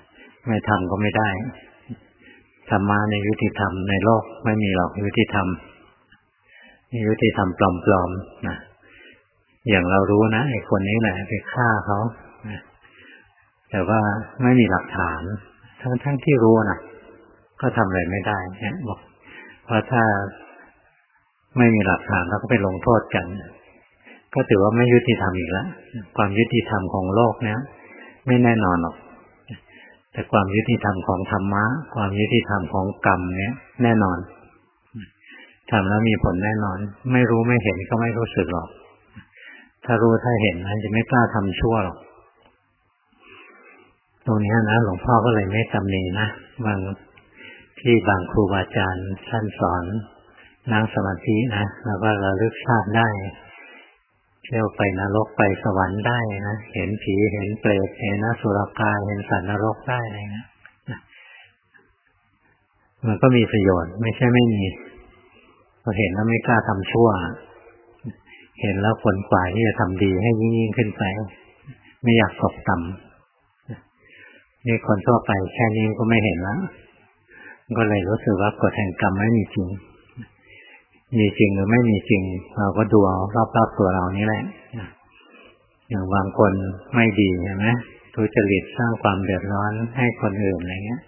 Speaker 1: ไม่ทำก็ไม่ได้ธรรมะในยุติธรรมในโลกไม่มีหรอกยุติธรรม ยุติธรรมปลอมๆนะอย่างเรารู้นะไอ้คนนี้แหละไปฆ่าเขาแต่ว่าไม่มีหลักฐาน ทั้งทั้งที่รู้นะก็ทำอะไรไม่ได้เนี่ยบอกเพราะถ้าไม่มีหลักฐานเราก็ไปลงโทษกัน ก็ถือว่าไม่ยุติธรรมอีกแล้วความยุติธรรมของโลกเนี้ยไม่แน่นอนหรอก แต่ความยุติธรรมของธรรมะ ความยุติธรรมของกรรมเนี้ยแน่นอน ทำแล้วมีผลแน่นอน ไม่รู้ไม่เห็นก็ไม่รู้สึกหรอก ถ้ารู้ถ้าเห็นนะจะไม่กล้าทำชั่วหรอก ตรงนี้นะหลวงพ่อก็เลยไม่ตำหนินะบางที่บางครูบาอาจารย์ท่านสอนนั่งสมาธินะแล้วก็ระลึกชาติได้เที่ยวไปนรกไปสวรรค์ได้นะเห็นผีเห็นเปรตเห็นนสุรกายเห็นสัตว์นรกได้อะไรนะมันก็มีประโยชน์ไม่ใช่ไม่มี พอเห็นแล้วไม่กล้าทำชั่ว เห็นแล้วผลกว่าที่จะทำดีให้ยิ่งยิ่งขึ้นไป ไม่อยากตกต่ำนี่คนทั่วไปแค่นี้ก็ไม่เห็นแล้ว ก็เลยรู้สึกว่ากฎแห่งกรรมไม่มีจริง มีจริงหรือไม่มีจริง เราก็ดูเอารอบๆตัวเรานี่แหละ อย่างบางคนไม่ดีใช่ไหมทุจริตสร้างความเดือดร้อนให้คนอื่นอะไรเงี้ย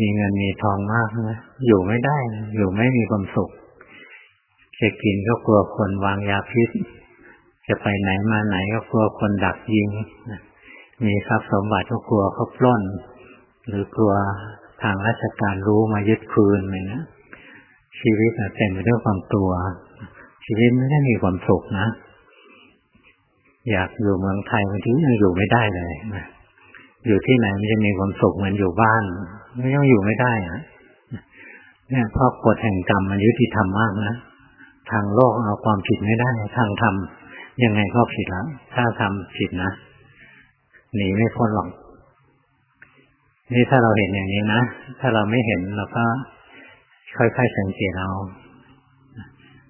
Speaker 1: มีเงินมีทองมากนะ อยู่ไม่ได้ อยู่ไม่มีความสุข จะกินก็กลัวคนวางยาพิษ จะไปไหนมาไหนก็กลัวคนดักยิง มีทรัพย์สมบัติก็กลัวเขาปล้น หรือกลัวทางราชการรู้มายึดคืนอะไรเงี้ยชีวิตเต็มไปด้วยความกลัว ชีวิตไม่ได้มีความสุขนะ อยากอยู่เมืองไทยบางทียังอยู่ไม่ได้เลยนะอยู่ที่ไหนมันจะมีความสุขเหมือนอยู่บ้านไม่ยังอยู่ไม่ได้อะเนี่ยเพราะกฎแห่งกรรมมันยุติธรรมมากนะ ทางโลกเอาความผิดไม่ได้ ทางธรรมยังไงก็ผิดแล้วถ้าทำผิดนะหนีไม่พ้นหรอก นี่ถ้าเราเห็นอย่างนี้นะ ถ้าเราไม่เห็นเราก็ค่อยๆสังเกตเอา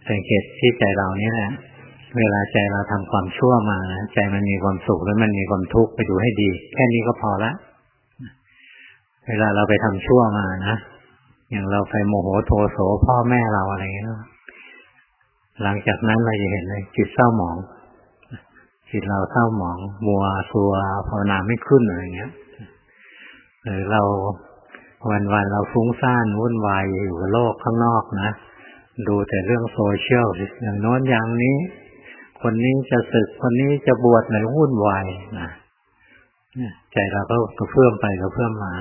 Speaker 1: สังเกตที่ใจเรานี่แหละ เวลาใจเราทำความชั่วมาใจมันมีความสุขแล้วมันมีความทุกข์ไปดูให้ดี แค่นี้ก็พอละ เวลาเราไปทำชั่วมานะ อย่างเราไปโมโหโทโสพ่อแม่เราอะไรเงี้ย หลังจากนั้นเราจะเห็นเลยจิตเศร้าหมอง จิตเราเศร้าหมอง มัวซัวภาวนาไม่ขึ้นอะไรเงี้ยหรือเราวันวันเราฟุ้งซ่านวุ่นวายอยู่กับโลกข้างนอกนะ ดูแต่เรื่องโซเชียลอย่างโน้นอย่างนี้ คนนี้จะศึกคนนี้จะบวชในวุ่นวายนะใจเราก็กระเพื่อมไปกระเพื่อมมา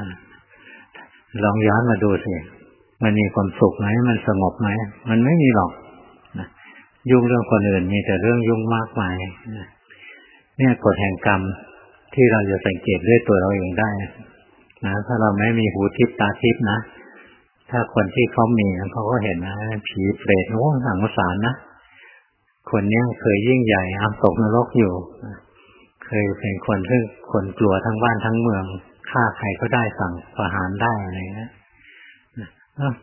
Speaker 1: ลองย้อนมาดูสิมันมีความสุขไหมมันสงบไหมมันไม่มีหรอก ยุ่งเรื่องคนอื่นมีแต่เรื่องยุ่งมากมายเนี่ยกฎแห่งกรรมที่เราจะสังเกตด้วยตัวเราเองได้นะถ้าเราไม่มีหูทิพตาทิพนะถ้าคนที่เขามีเขาก็เห็นนะผีเปรตโอ้สังสารนะคนนี้เคยยิ่งใหญ่อามตกนรกอยู่เคยเป็นคนที่คนกลัวทั้งบ้านทั้งเมืองฆ่าใครก็ได้สั่งประหารได้อะไรเงี้ย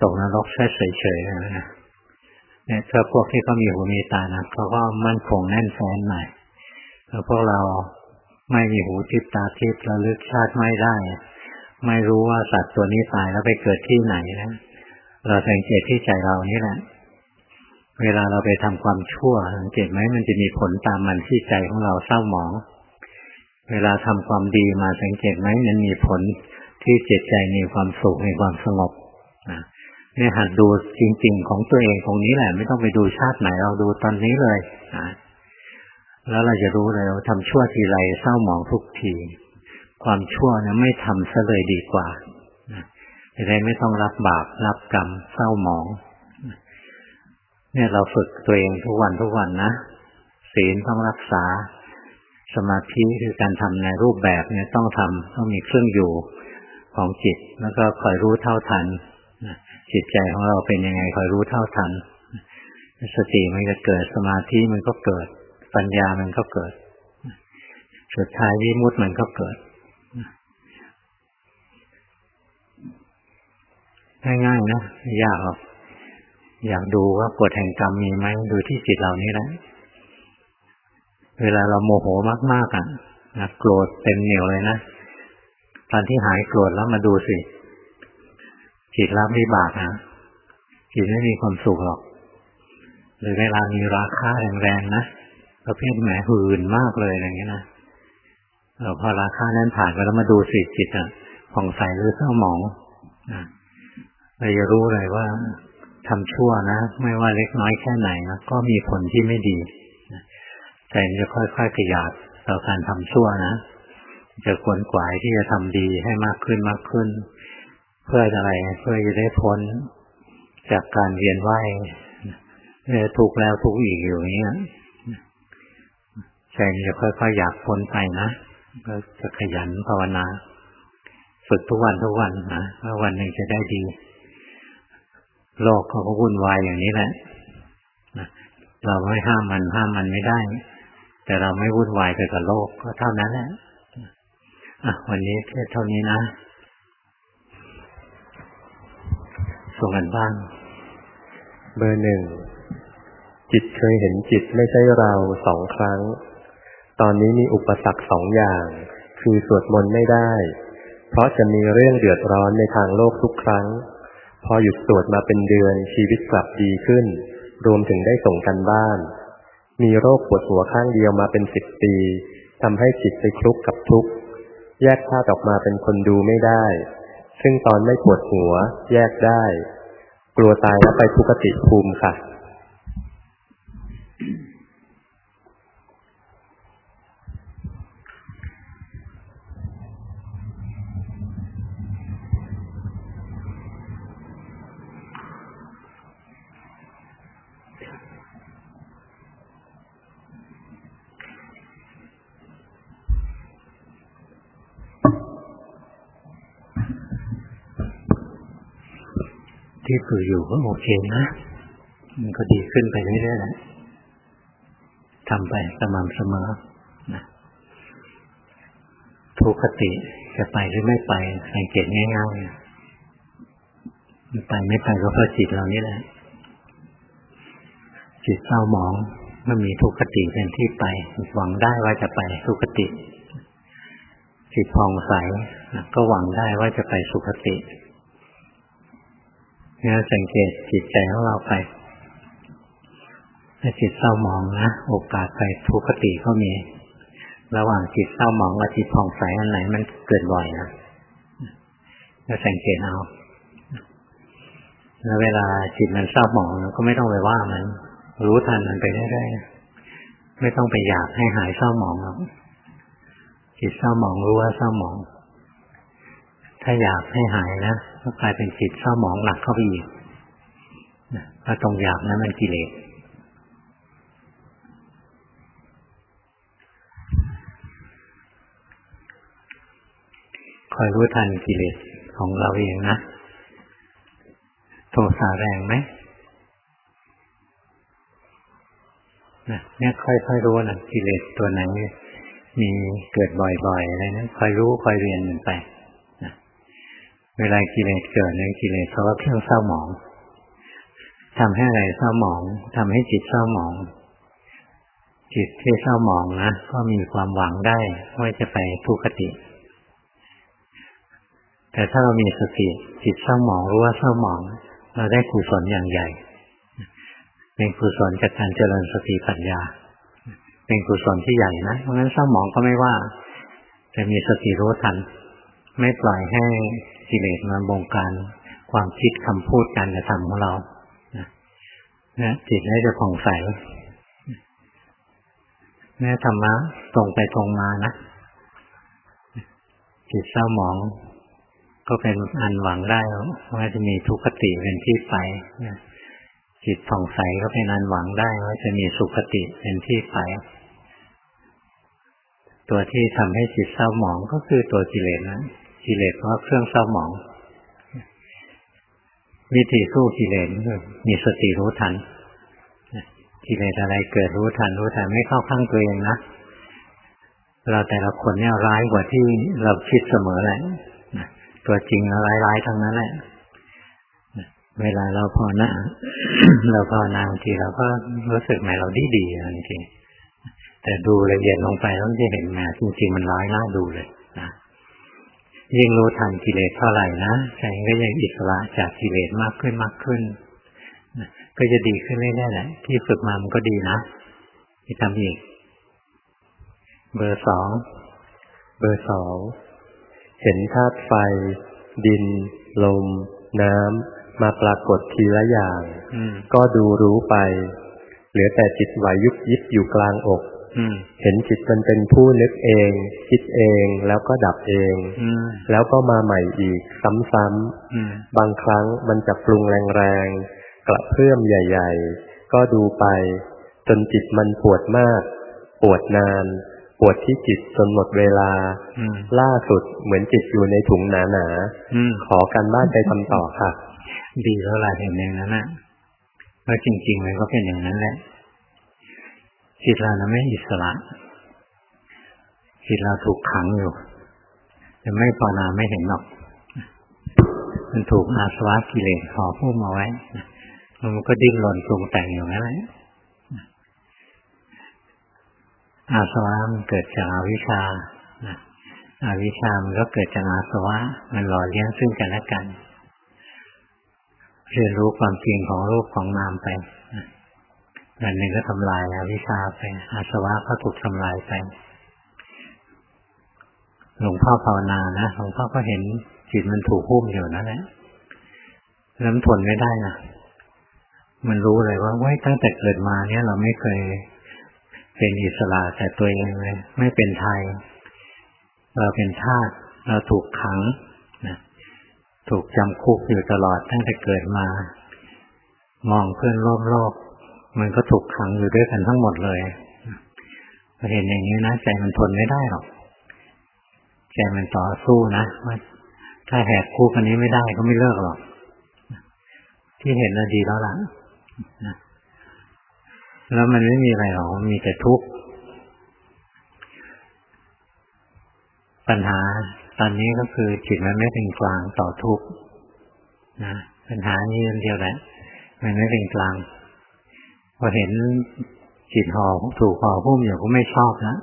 Speaker 1: ตกนรกเฉยๆนะ เนี่ยถ้าพวกที่เขามีหูมีตานะเขาก็มั่นคงแน่นแฟ้นหน่อยแล้วพวกเราไม่มีหูทิพตาทิพระลึกชาติไม่ได้ ไม่รู้ว่าสัตว์ตัวนี้ตายแล้วไปเกิดที่ไหนนะเราสังเกตที่ใจเรานี่แหละ เวลาเราไปทำความชั่ว สังเกตไหมมันจะมีผลตามมันที่ใจของเราเศร้าหมอง เวลาทำความดีมาสังเกตไหมมันมีผลที่จิตใจมีความสุขมีความสงบ เนี่ยหัดดูจริงๆของตัวเองตรงนี้แหละ ไม่ต้องไปดูชาติไหนเราดูตอนนี้เลยนะแล้วเราจะรู้เลยว่าทำชั่วทีไรเศร้าหมองทุกที ความชั่วเนี่ยไม่ทำซะเลยดีกว่าจะได้ไม่ต้องรับบาปรับกรรมเศร้าหมอง เนี่ยเราฝึกตัวเองทุกวันทุกวันนะศีลต้องรักษา สมาธิคือการทำในรูปแบบเนี่ยต้องทำต้องมีเครื่องอยู่ของจิต แล้วก็คอยรู้เท่าทัน จิตใจของเราเป็นยังไงคอยรู้เท่าทัน สติมันก็เกิดสมาธิมันก็เกิด ปัญญามันก็เกิด สุดท้ายวิมุตติมันก็เกิดง่ายๆนะยากหรอกอยากดูว่ากฎแห่งกรรมมีไหมดูที่จิตเรานี้แหละเวลาเราโมโหมากๆอะนะโกรธเต็มเหนียวเลยนะตอนที่หายโกรธแล้วมาดูสิ จิตรับวิบากนะจิตไม่มีความสุขหรอก หรือเวลามีราคาแรงๆนะประเภทแหมหื่นมากเลยอย่างเงี้ยนะเราพอราคานั้นผ่านไปแล้วมาดูสิจิตอะผ่องใสหรือเศร้าหมองนะเราจะรู้เลยว่าทำชั่วนะ ไม่ว่าเล็กน้อยแค่ไหนนะก็มีผลที่ไม่ดีใจมันจะค่อยๆขยับต่อการทำชั่วนะจะขวนขวายที่จะทำดีให้มากขึ้นมากขึ้น เพื่ออะไร เพื่อจะได้พ้นจากการเวียนว่ายถูกแล้วทุกอีกอยู่างนี้ใจมันจะค่อยๆอยากพ้นไปนะก็จะขยันภาวนา ฝึกทุกวันทุกวันนะวันหนึ่งจะได้ดี โลกเขาก็วุ่นวายอย่างนี้แหละเราไม่ห้ามมันห้ามมันไม่ได้ แต่เราไม่วุ่นวายไปกับโลกก็เท่านั้นแหละอะวันนี้แค่เท่านี้นะ ส่งกันบ้าง
Speaker 2: เบอร์หนึ่ง จิตเคยเห็นจิตไม่ใช่เราสองครั้ง ตอนนี้มีอุปสรรคสองอย่าง คือสวดมนต์ไม่ได้ เพราะจะมีเรื่องเดือดร้อนในทางโลกทุกครั้ง พอหยุดสวดมาเป็นเดือนชีวิตกลับดีขึ้น รวมถึงได้ส่งกันบ้าน มีโรคปวดหัวข้างเดียวมาเป็นสิบปีทำให้จิตไปคลุกกับทุกข์แยกธาตุออกมาเป็นคนดูไม่ได้ ซึ่งตอนไม่ปวดหัว แยกได้ กลัวตายแล้วไปทุกติภูมิค่ะ
Speaker 1: ที่ฝึกอยู่ก็โอเคนะ มันก็ดีขึ้นไปเรื่อยๆแหละทำไปสม่ำเสมอนะทุกขติจะไปหรือไม่ไปสังเกตง่ายๆมันไปไม่ไปก็เพราะจิตเรานี่แหละ จิตเศร้าหมองมันมีทุกขติเป็นที่ไป หวังได้ว่าจะไปทุกขติ จิตผ่องใสก็หวังได้ว่าจะไปสุขติ เนี่ยสังเกตจิตใจของเราไป ถ้าจิตเศร้าหมองนะโอกาสไปทุกขติก็มี ระหว่างจิตเศร้าหมองกับจิตผ่องใสอันไหนมันเกิดบ่อยนะถ้าสังเกตเอาแล้วเวลาจิตมันเศร้าหมองก็ไม่ต้องไปว่ามัน รู้ทันมันไปได้ๆไม่ต้องไปอยากให้หายเศร้าหมองหรอกจิตเศร้าหมองรู้ว่าเศร้าหมอง ถ้าอยากให้หายนะก็กลายเป็นจิตเศร้าหมองหนักเข้าไปอีกถ้าตรงอยากนั้นมันกิเลสคอยรู้ทันกิเลสของเราเองนะโทสะแรงไหมนะเนี่ยค่อยๆรู้นะกิเลสตัวไหนมีเกิดบ่อยๆอะไรนะคอยรู้คอยเรียนมันไป เวลากิเลสเกิดเนี่ยกิเลสเขาก็เครื่องเศร้าหมองทำให้อะไรเศร้าหมองทำให้จิตเศร้าหมอง จิตที่เศร้าหมองนะก็มีความหวังได้ว่าจะไปทุกขติ แต่ถ้าเรามีสติจิตเศร้าหมองรู้ว่าเศร้าหมอง เราได้กุศลอย่างใหญ่เป็นกุศลจากการเจริญสติปัญญา เป็นกุศลที่ใหญ่นะ เพราะงั้นเศร้าหมองก็ไม่ว่า แต่มีสติรู้ทัน ไม่ปล่อยให้ กิเลสมาบงการความคิดคำพูดการกระทำของเรานะจิตนี้จะผ่องใสนี่ธรรมะตรงไปตรงมานะ จิตเศร้าหมอง ก็เป็นอันหวังได้ว่าจะมีทุกขติเป็นที่ไปจิตผ่องใสก็เป็นอันหวังได้ว่าจะมีสุขติเป็นที่ไป ตัวที่ทำให้จิตเศร้าหมองก็คือตัวกิเลสนะ กิเลสเพราะเครื่องเศร้าหมอง วิธีสู้กิเลสคือมีสติรู้ทันกิเลสอะไรเกิดรู้ทันรู้ทันไม่เข้าข้างตัวเองนะเราแต่ละคนเนี่ยร้ายกว่าที่เราคิดเสมอแหละตัวจริงเราร้ายๆทั้งนั้นแหละเวลาเราพอนะเราพอนางทีเราก็รู้สึกแม่เราดีดีบางทีแต่ดูละเอียดลงไปแล้วจะเห็นแหมจริงๆมันร้ายน่าดูเลยนะ ยิ่งรู้ทันกิเลสเท่าไหร่นะใจก็ยังอิสระจากกิเลสมากขึ้นมากขึ้นนะก็จะดีขึ้นเรื่อยๆแหละที่ฝึกมามันก็ดีนะที่ทำอีก เบอร์สอง
Speaker 2: เบอร์สองเห็นธาตุไฟ ดิน ลม น้ำมาปรากฏทีละอย่างก็ดูรู้ไป เหลือแต่จิตไหวยุบยิบอยู่กลางอก เห็นจิตมันเป็นผู้นึกเอง คิดเองแล้วก็ดับเองแล้วก็มาใหม่อีกซ้ำๆบางครั้งมันจะปรุงแรงๆกระเพื่อมใหญ่ ๆ ก็ดูไป จนจิตมันปวดมาก ปวดนาน ปวดที่จิตจนหมดเวลาล่าสุดเหมือนจิตอยู่ในถุงหนาๆขอกันบ้านไปทำต่อค่ะ
Speaker 1: ดีแล้วล่ะเห็นอย่างนั้นนะแล้วจริง ๆ มันก็เป็นอย่างนั้นแหละ จิตเรานะไม่อิสระ จิตเราถูกขังอยู่แต่ไม่ภาวนาไม่เห็นหรอก มันถูกอาสวะกิเลสห่อพุ่มเอาไว้มันก็ดิ้นรนปรุงแต่งอยู่นั่นแหละอาสวะมันเกิดจากอาวิชชาอาวิชชามันก็เกิดจากอาสวะ มันหล่อเลี้ยงซึ่งกันและกัน เรียนรู้ความจริงของรูปของนามไป วันหนึ่งก็ทำลายอวิชชาไปอาสวะก็ถูกทำลายไป หลวงพ่อภาวนานะหลวงพ่อก็เห็นจิตมันถูกหุ้มอยู่นั่นแหละแล้วมันทนไม่ได้นะมันรู้เลยว่าว้ตั้งแต่เกิดมาเนี่ย เราไม่เคยเป็นอิสระแต่ตัวเองเลยไม่เป็นไทย เราเป็นทาสเราถูกขังนะถูกจำคุกอยู่ตลอดตั้งแต่เกิดมา มองเพื่อนรอบโลก มันก็ถูกขังอยู่ด้วยกันทั้งหมดเลยเห็นอย่างนี้นะใจมันทนไม่ได้หรอกใจมันต่อสู้นะว่าถ้าแหกคู่กันนี้ไม่ได้ก็ไม่เลิกหรอกที่เห็นน่ะดีแล้วล่ะแล้วมันไม่มีอะไรหรอกมีแต่ทุกข์ปัญหาตอนนี้ก็คือจิตมันไม่เป็นกลางต่อทุกข์นะปัญหานี้เดียวแหละมันไม่เป็นกลาง พอเห็นจิตห่อถูกห่อหุ้มอยู่ก็ไม่ชอบนะ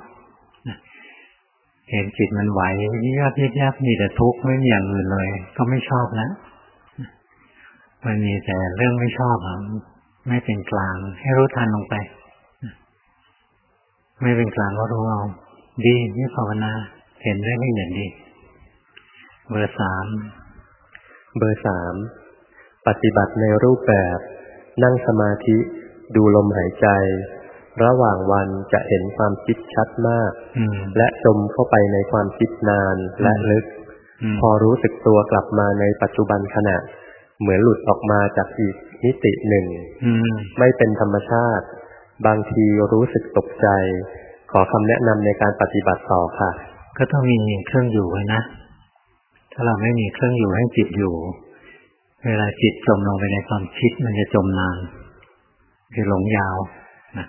Speaker 1: เห็นจิตมันไหวยิบยิบยับมีแต่ทุกข์ไม่มีอย่างอื่นเลย ก็ไม่ชอบนะมันมีแต่เรื่องไม่ชอบไม่เป็นกลาง ให้รู้ทันลงไป ไม่เป็นกลางก็รู้เอาดีนี่ภาวนา เห็นได้ไม่เห็นดี เบอร์สาม
Speaker 2: เบอร์สามปฏิบัติในรูปแบบ นั่งสมาธิ ดูลมหายใจ ระหว่างวันจะเห็นความคิดชัดมาก และจมเข้าไปในความคิดนานและลึก พอรู้สึกตัวกลับมาในปัจจุบันขณะ เหมือนหลุดออกมาจากอีกมิติหนึ่ง ไม่เป็นธรรมชาติ บางทีรู้สึกตกใจ ขอคำแนะนำในการปฏิบัติต่อค่ะ
Speaker 1: ก็ต้องมีเครื่องอยู่ไว้นะ ถ้าเราไม่มีเครื่องอยู่ให้จิตอยู่ เวลาจิตจมลงไปในความคิดมันจะจมนาน คือหลงยาวนะ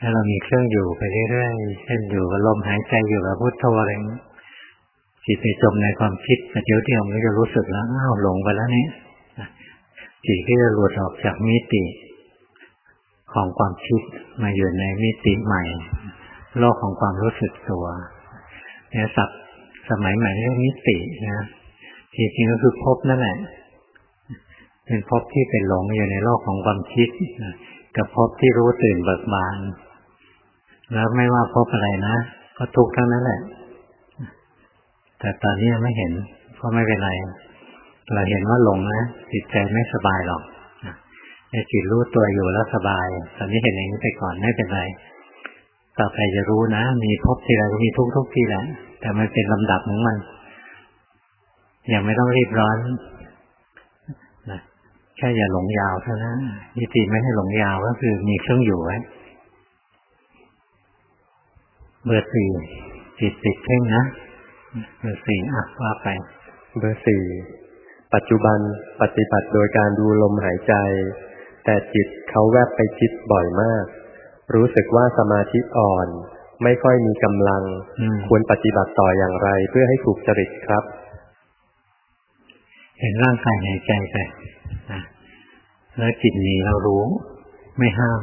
Speaker 1: ถ้าเรามีเครื่องอยู่ไปเรื่อยๆ เช่นอยู่กับลมหายใจอยู่กับพุทโธอะไรจิตไปจมในความคิดแต่เดี๋ยวเดียวมันจะรู้สึกแล้วอ้าวหลงไปแล้วนี่จิตก็จะหลุดออกจากมิติของความคิดมาอยู่ในมิติใหม่ โลกของความรู้สึกตัวเนี่ยศัพท์สมัยใหม่เรียกมิตินะจริงๆก็คือพบนั่นแหละเป็นพบที่เป็นหลงอยู่ในโลกของความคิด กับพบที่รู้ตื่นเบิกบาน แล้วไม่ว่าพบอะไรนะก็ทุกข์ทั้งนั้นแหละ แต่ตอนนี้ไม่เห็นก็ไม่เป็นไรเราเห็นว่าหลงนะจิตใจไม่สบายหรอกในจิตรู้ตัวอยู่แล้วสบาย ตอนนี้เห็นอย่างนี้ไปก่อนไม่เป็นไรต่อไปจะรู้นะ มีพบทีไรก็มีทุกทุกทีแหละ แต่มันเป็นลำดับของมัน ยังไม่ต้องรีบร้อน ค่อย่าหลงยาวเท่านั้นวิธีไม่ให้หลงยาวก็คือมีเครื่องอยู่ไว้เบอร์สี่จิตติดเพ่งนะเบอร์สี่อะว่าไป
Speaker 2: เบอร์สี่ปัจจุบันปฏิบัติโดยการดูลมหายใจ แต่จิตเขาแวบไปคิดบ่อยมาก รู้สึกว่าสมาธิอ่อน ไม่ค่อยมีกำลัง ควรปฏิบัติต่ออย่างไร เพื่อให้ถูกจริตครับ
Speaker 1: เห็นร่างกายหายใจไป แล้วจิตหนีเรารู้ ไม่ห้าม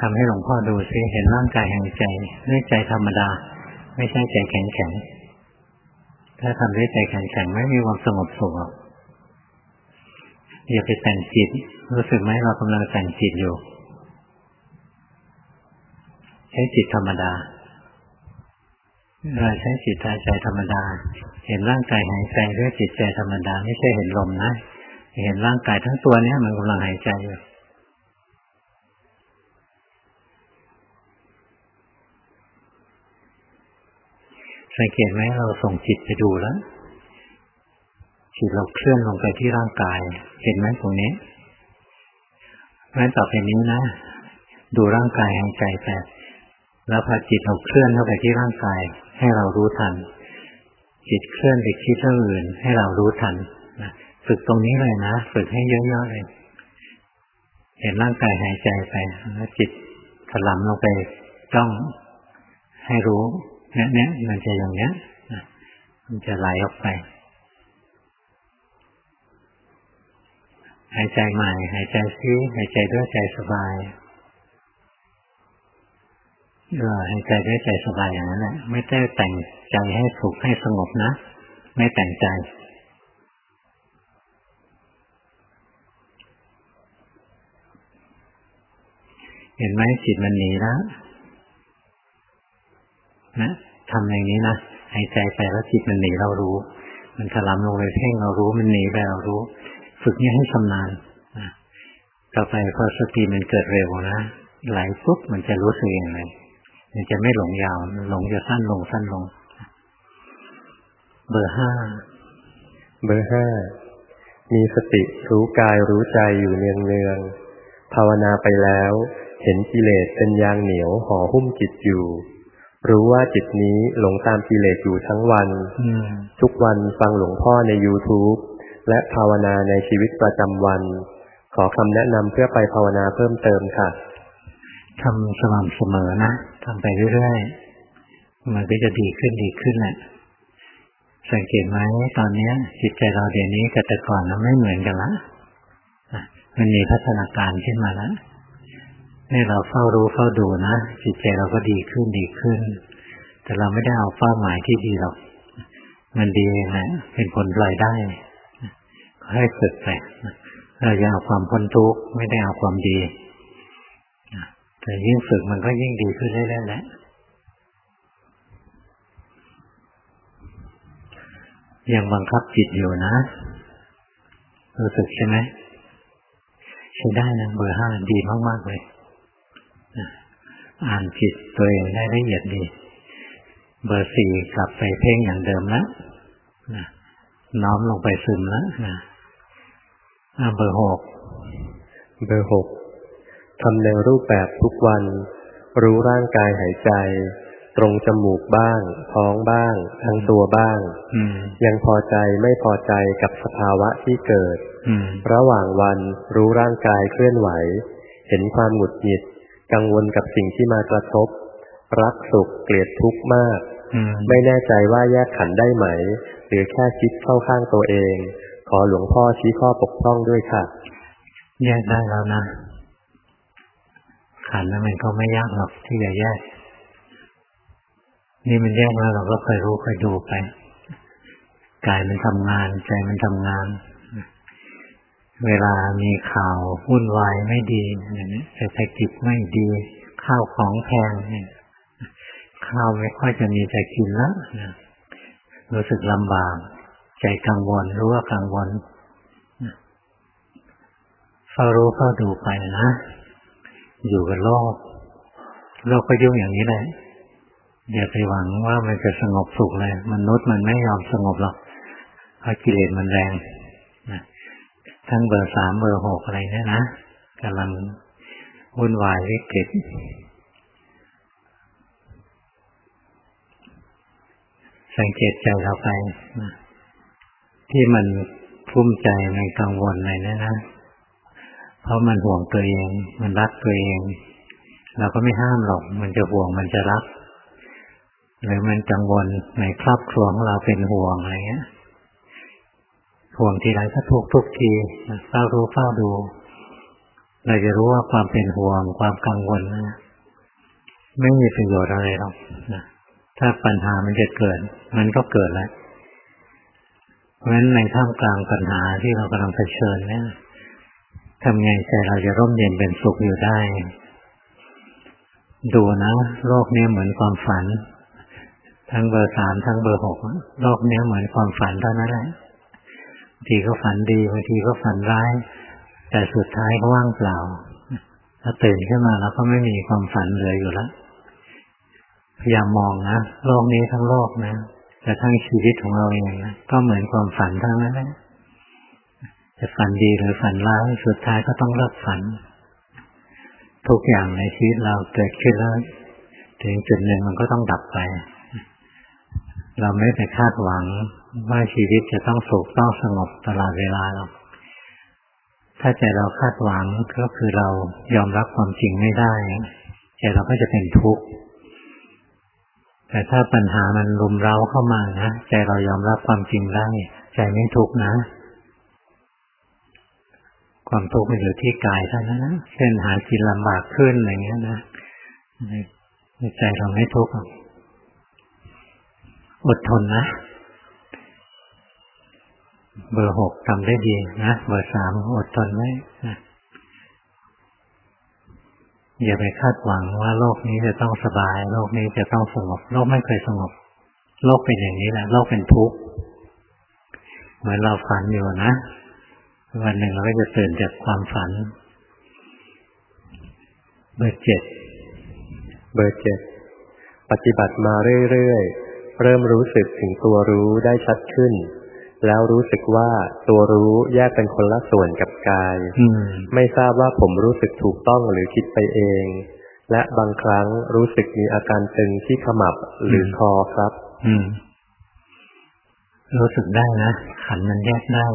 Speaker 1: ทำให้หลวงพ่อดูซิเห็นร่างกายหายใจด้วยใจธรรมดา ไม่ใช่ใจแข็งแข็งถ้าทำด้วยใจแข็งๆไม่มีความสงบสุขอย่าไปแต่งจิต รู้สึกไหมเรากำลังแต่งจิตอยู่ ใช้จิตธรรมดาเราใช้จิตใจธรรมดา เห็นร่างกายหายใจด้วยจิตใจธรรมดา ไม่ใช่เห็นลมนะ เห็นร่างกายทั้งตัวเนี้ยมันกำลังหายใจอยู่สังเกตไหมเราส่งจิตไปดูแล้วจิตเราเคลื่อนลงไปที่ร่างกาย เห็นไหมตรงนี้เพราะฉะนั้นต่อไปนี้นะ ดูร่างกายหายใจไปแล้วพอจิตเราเคลื่อนเข้าไปที่ร่างกาย ให้เรารู้ทัน จิตเคลื่อนไปคิดเรื่องอื่น ให้เรารู้ทัน ฝึกตรงนี้เลยนะ ฝึกให้เยอะๆเลย เห็นร่างกายหายใจไปแล้วจิตถลำลงไปจ้องให้รู้เนี่ยเนี่ยมันจะอย่างเนี้ยมันจะไหลออกไปหายใจใหม่หายใจซิหายใจด้วยใจสบายเออหายใจด้วยใจสบายอย่างนั้นแหละไม่ได้แต่งใจให้สุขให้สงบนะ ไม่แต่งใจ เห็นไหมจิตมันหนีแล้วนะทำอย่างนี้นะหายใจไปแล้วจิตมันหนีเรารู้ มันถลำลงไปเพ่งเรารู้ มันหนีไปเรารู้ ฝึกนี้ให้ชำนาญนต่อไปพอสติมันเกิดเร็วนะไหลปุ๊บมันจะรู้สึกอย่างไรมันจะไม่หลงยาว หลงจะสั้นลงสั้นลง เบอร์ห้า
Speaker 2: เบอร์ห้ามีสติรู้กายรู้ใจอยู่เนืองเนืองภาวนาไปแล้ว เห็นกิเลสเป็นยางเหนียวห่อหุ้มจิตอยู่ รู้ว่าจิตนี้หลงตามกิเลสอยู่ทั้งวันทุกวันฟังหลวงพ่อใน YouTube และภาวนาในชีวิตประจำวัน ขอคำแนะนำเพื่อไปภาวนาเพิ่มเติมค่ะ
Speaker 1: ทำสม่ำเสมอนะทำไปเรื่อยๆมันก็จะดีขึ้นดีขึ้นแหละสังเกตไหมตอนนี้จิตใจเราเดี๋ยวนี้กับแต่ก่อนมันไม่เหมือนกันละมันมีพัฒนาการขึ้นมาแล้ว นี่เราเฝ้ารู้เฝ้าดูนะ จิตใจเราก็ดีขึ้นดีขึ้น แต่เราไม่ได้เอาเป้าหมายที่ดีหรอก มันดีนะเป็นผลปล่อยได้ก็ให้ฝึกไปเราจะเอาความพ้นทุกข์ไม่ได้เอาความดีแต่ยิ่งฝึกมันก็ยิ่งดีขึ้นเรื่อยๆแหละยังบังคับจิตอยู่นะรู้สึกใช่ไหมใช้ได้นะเบอร์ห้าดีมากๆเลย อ่านจิตตัวเองได้ละเอียดดี เบอร์สี่กลับไปเพ่งอย่างเดิมแล้วน้อมลงไปซึมแล้วนะเบอร์หก
Speaker 2: เบอร์หกทำในรูปแบบทุกวัน รู้ร่างกายหายใจ ตรงจมูกบ้าง ท้องบ้าง ทั้งตัวบ้างยังพอใจไม่พอใจกับสภาวะที่เกิดระหว่างวันรู้ร่างกายเคลื่อนไหว เห็นความหงุดหงิด กังวลกับสิ่งที่มากระทบ รักสุขเกลียดทุกข์มาก ไม่แน่ใจว่าแยกขันได้ไหม หรือแค่คิดเข้าข้างตัวเอง ขอหลวงพ่อชี้ข้อปกป้องด้วยค่ะ
Speaker 1: แยกได้แล้วนะ ขันนั้นมันก็ไม่ยากหรอกที่จะแยก นี่มันแยกแล้วเราก็เคยรู้เคยดูไปกายมันทำงาน ใจมันทำงาน เวลามีข่าววุ่นวายไม่ดีอย่างนี้เศรษฐกิจไม่ดี ข้าวของแพงเนี่ยข้าวไม่ค่อยจะมีใจกินแล้วรู้สึกลำบาก ใจกังวลรู้ว่ากังวลเฝ้ารู้เฝ้าดูไปนะอยู่กับโลกโลกก็ยุ่งอย่างนี้แหละอย่าไปหวังว่ามันจะสงบสุขเลยมนุษย์มันไม่ยอมสงบหรอกเพราะกิเลสมันแรง ทั้งเบอร์สามเบอร์หกอะไรเนี่ยนะกำลังวุ่นวายวิกฤตสังเกตใจเราไป ที่มันพุ่มใจมันกังวลอะไรเนี่ยนะเพราะมันห่วงตัวเอง มันรักตัวเอง เราก็ไม่ห้ามหรอก มันจะห่วงมันจะรัก หรือมันกังวลในครอบครัวของเราเป็นห่วงอะไรเงี้ย ห่วงทีไรก็ทุกทุกทีเฝ้ารู้เฝ้าดู เราจะรู้ว่าความเป็นห่วงความกังวลนะไม่มีประโยชน์อะไรหรอกนะถ้าปัญหามันจะเกิด มันก็เกิดแล้ว เพราะฉะนั้นในท่ามกลางปัญหาที่เรากำลังเผชิญเนี่ยทำไงใจเราจะร่มเย็นเป็นสุขอยู่ได้ ดูนะโลกนี้เหมือนความฝัน ทั้งเบอร์สามทั้งเบอร์หกโลกนี้เหมือนความฝันเท่านั้นแหละ ทีก็ฝันดีบางทีก็ฝันร้าย แต่สุดท้ายก็ว่างเปล่าถ้าตื่นขึ้นมาแล้วก็ไม่มีความฝันเหลืออยู่แล้วพยายามมองนะโลกนี้ทั้งโลกนะแต่ทั้งชีวิตของเราเองนะก็เหมือนความฝันทั้งนั้นแหละจะฝันดีหรือฝันร้ายสุดท้ายก็ต้องเลิกฝัน ทุกอย่างในชีวิตเราเกิดขึ้นแล้วถึงจุดหนึ่งมันก็ต้องดับไป เราไม่ไปคาดหวัง ว่าชีวิตจะต้องสุขต้องสงบตลอดเวลาหรอกถ้าใจเราคาดหวังก็คือเรายอมรับความจริงไม่ได้ใจเราก็จะเป็นทุกข์แต่ถ้าปัญหามันรุมเร้าเข้ามานะใจเรายอมรับความจริงได้ใจไม่ทุกข์นะ ความทุกข์มันอยู่ที่กายเท่านั้นนะเช่นหากินลำบากขึ้นอะไรเงี้ยนะใจเราไม่ทุกข์อดทนนะ เบอร์หกทำได้ดีนะ เบอร์สามอดทนไว้นะอย่าไปคาดหวังว่าโลกนี้จะต้องสบาย โลกนี้จะต้องสงบ โลกไม่เคยสงบ โลกเป็นอย่างนี้แหละ โลกเป็นทุกข์เหมือนเราฝันอยู่นะ วันหนึ่งเราก็จะตื่นจากความฝัน เบอร์เจ็ด
Speaker 2: เบอร์เจ็ดปฏิบัติมาเรื่อยๆเริ่มรู้สึกถึงตัวรู้ได้ชัดขึ้น แล้วรู้สึกว่าตัวรู้แยกเป็นคนละส่วนกับกาย ไม่ทราบว่าผมรู้สึกถูกต้องหรือคิดไปเอง และบางครั้งรู้สึกมีอาการตึงที่ขมับหรือคอครับ
Speaker 1: อืรู้สึกได้นะขันมันแยกได้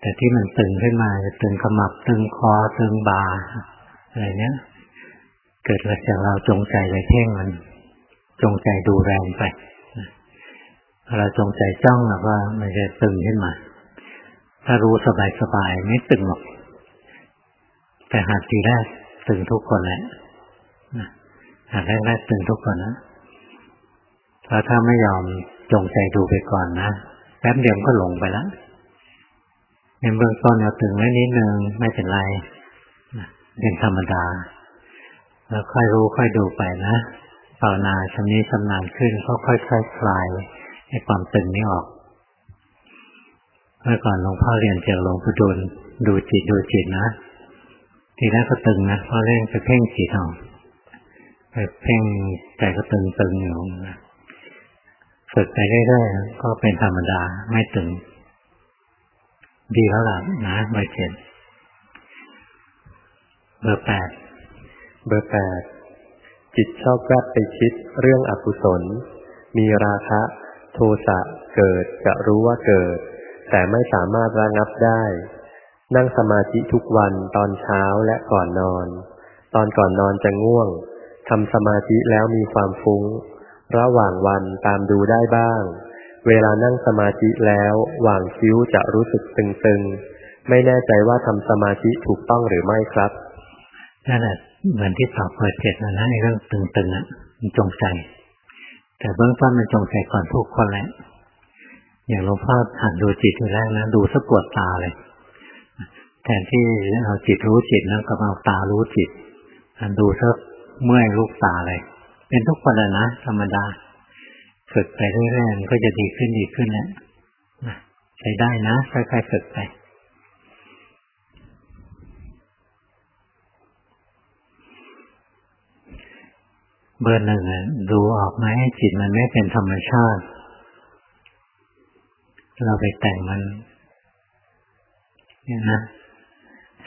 Speaker 1: แต่ที่มันตึงขึ้นมาจะตึงขมับตึงคอตึงบ่าอะไรเนี้ย เกิดมาจากเราจงใจไปเพ่งมัน จงใจดูแรงไป เราจงใจจ้องแล้วว่ามันจะตึงขึ้นมา ถ้ารู้สบายๆไม่ตึงหรอก แต่หากทีแรกตึงทุกคนแหละหากแรกๆตึงทุกคนนะเพราะถ้าไม่ยอมจงใจดูไปก่อนนะแป๊บเดียวก็หลงไปแล้วในเบื้องต้นเราตึงไว้นิดนึงไม่เป็นไรเป็นธรรมดา แล้วค่อยรู้ค่อยดูไปนะภาวนาชำนี้ชำนาญขึ้นก็ค่อยๆคลายคลาย ให้ความตึงนี้ออก เมื่อก่อนหลวงพ่อเรียนจากหลวงปู่ดูลดูจิตดูจิตนะทีแรกก็ตึงนะพอเร่งไปเพ่งจิตออกไปเพ่งใจก็ตึงตึงอยู่ฝึกไปเรื่อยๆก็เป็นธรรมดาไม่ตึง ดีแล้วล่ะนะใบเจ็ดเบอร์แปด
Speaker 2: เบอร์แปดจิตชอบแวบไปคิดเรื่องอกุศล มีราคะ โทสะเกิดจะรู้ว่าเกิด แต่ไม่สามารถระงับได้ นั่งสมาธิทุกวันตอนเช้าและก่อนนอน ตอนก่อนนอนจะง่วงทำสมาธิแล้วมีความฟุ้ง ระหว่างวันตามดูได้บ้าง เวลานั่งสมาธิแล้วหว่างคิ้วจะรู้สึกตึงๆ ไม่แน่ใจว่าทำสมาธิถูกต้องหรือไม่ครับ
Speaker 1: นั่นแหละเหมือนที่ตอบเปิดเจ็ดนะนะเรื่องตึงๆอะมันจงใจ แต่เบื้องต้นมันจงใจก่อนทุกคนแหละ อย่างหลวงพ่อหันดูจิตทีแรกนะดูสะปวดตาเลยแทนที่เอาจิตรู้จิตแล้วก็เอาตารู้จิตอันดูซะเมื่อยลูกตาเลย เป็นทุกคนเลยนะธรรมดาฝึกไปเรื่อยๆมันก็จะดีขึ้นดีขึ้นแหละใช้ได้นะค่อยๆฝึกไป เบอร์หนึ่งดูออกไหมจิตมันไม่เป็นธรรมชาติ เราไปแต่งมันเนี่ยนะ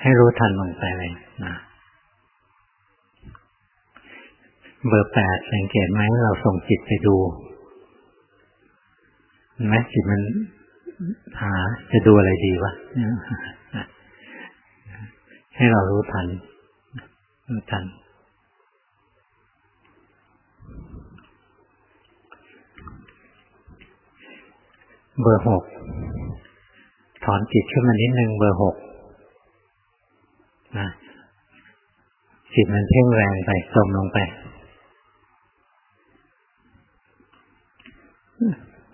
Speaker 1: ให้รู้ทันลงไปเลยนะเบอร์แปดสังเกตไหมเราส่งจิตไปดูไหมจิตมันหาจะดูอะไรดีวะให้เรารู้ทันรู้ทัน เบอร์หกถอนจิตขึ้นมานิดนึงเบอร์หกนะจิตมันเพ่งแรงไปจมลงไป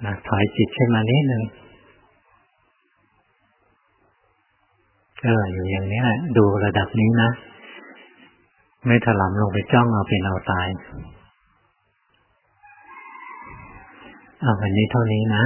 Speaker 1: นะถอยจิตขึ้นมานิดหนึ่งเอออยู่อย่างนี้ดูระดับนี้นะ ไม่ถลำลงไปจ้องเอาเป็นเอาตาย เอาวันนี้เท่านี้นะ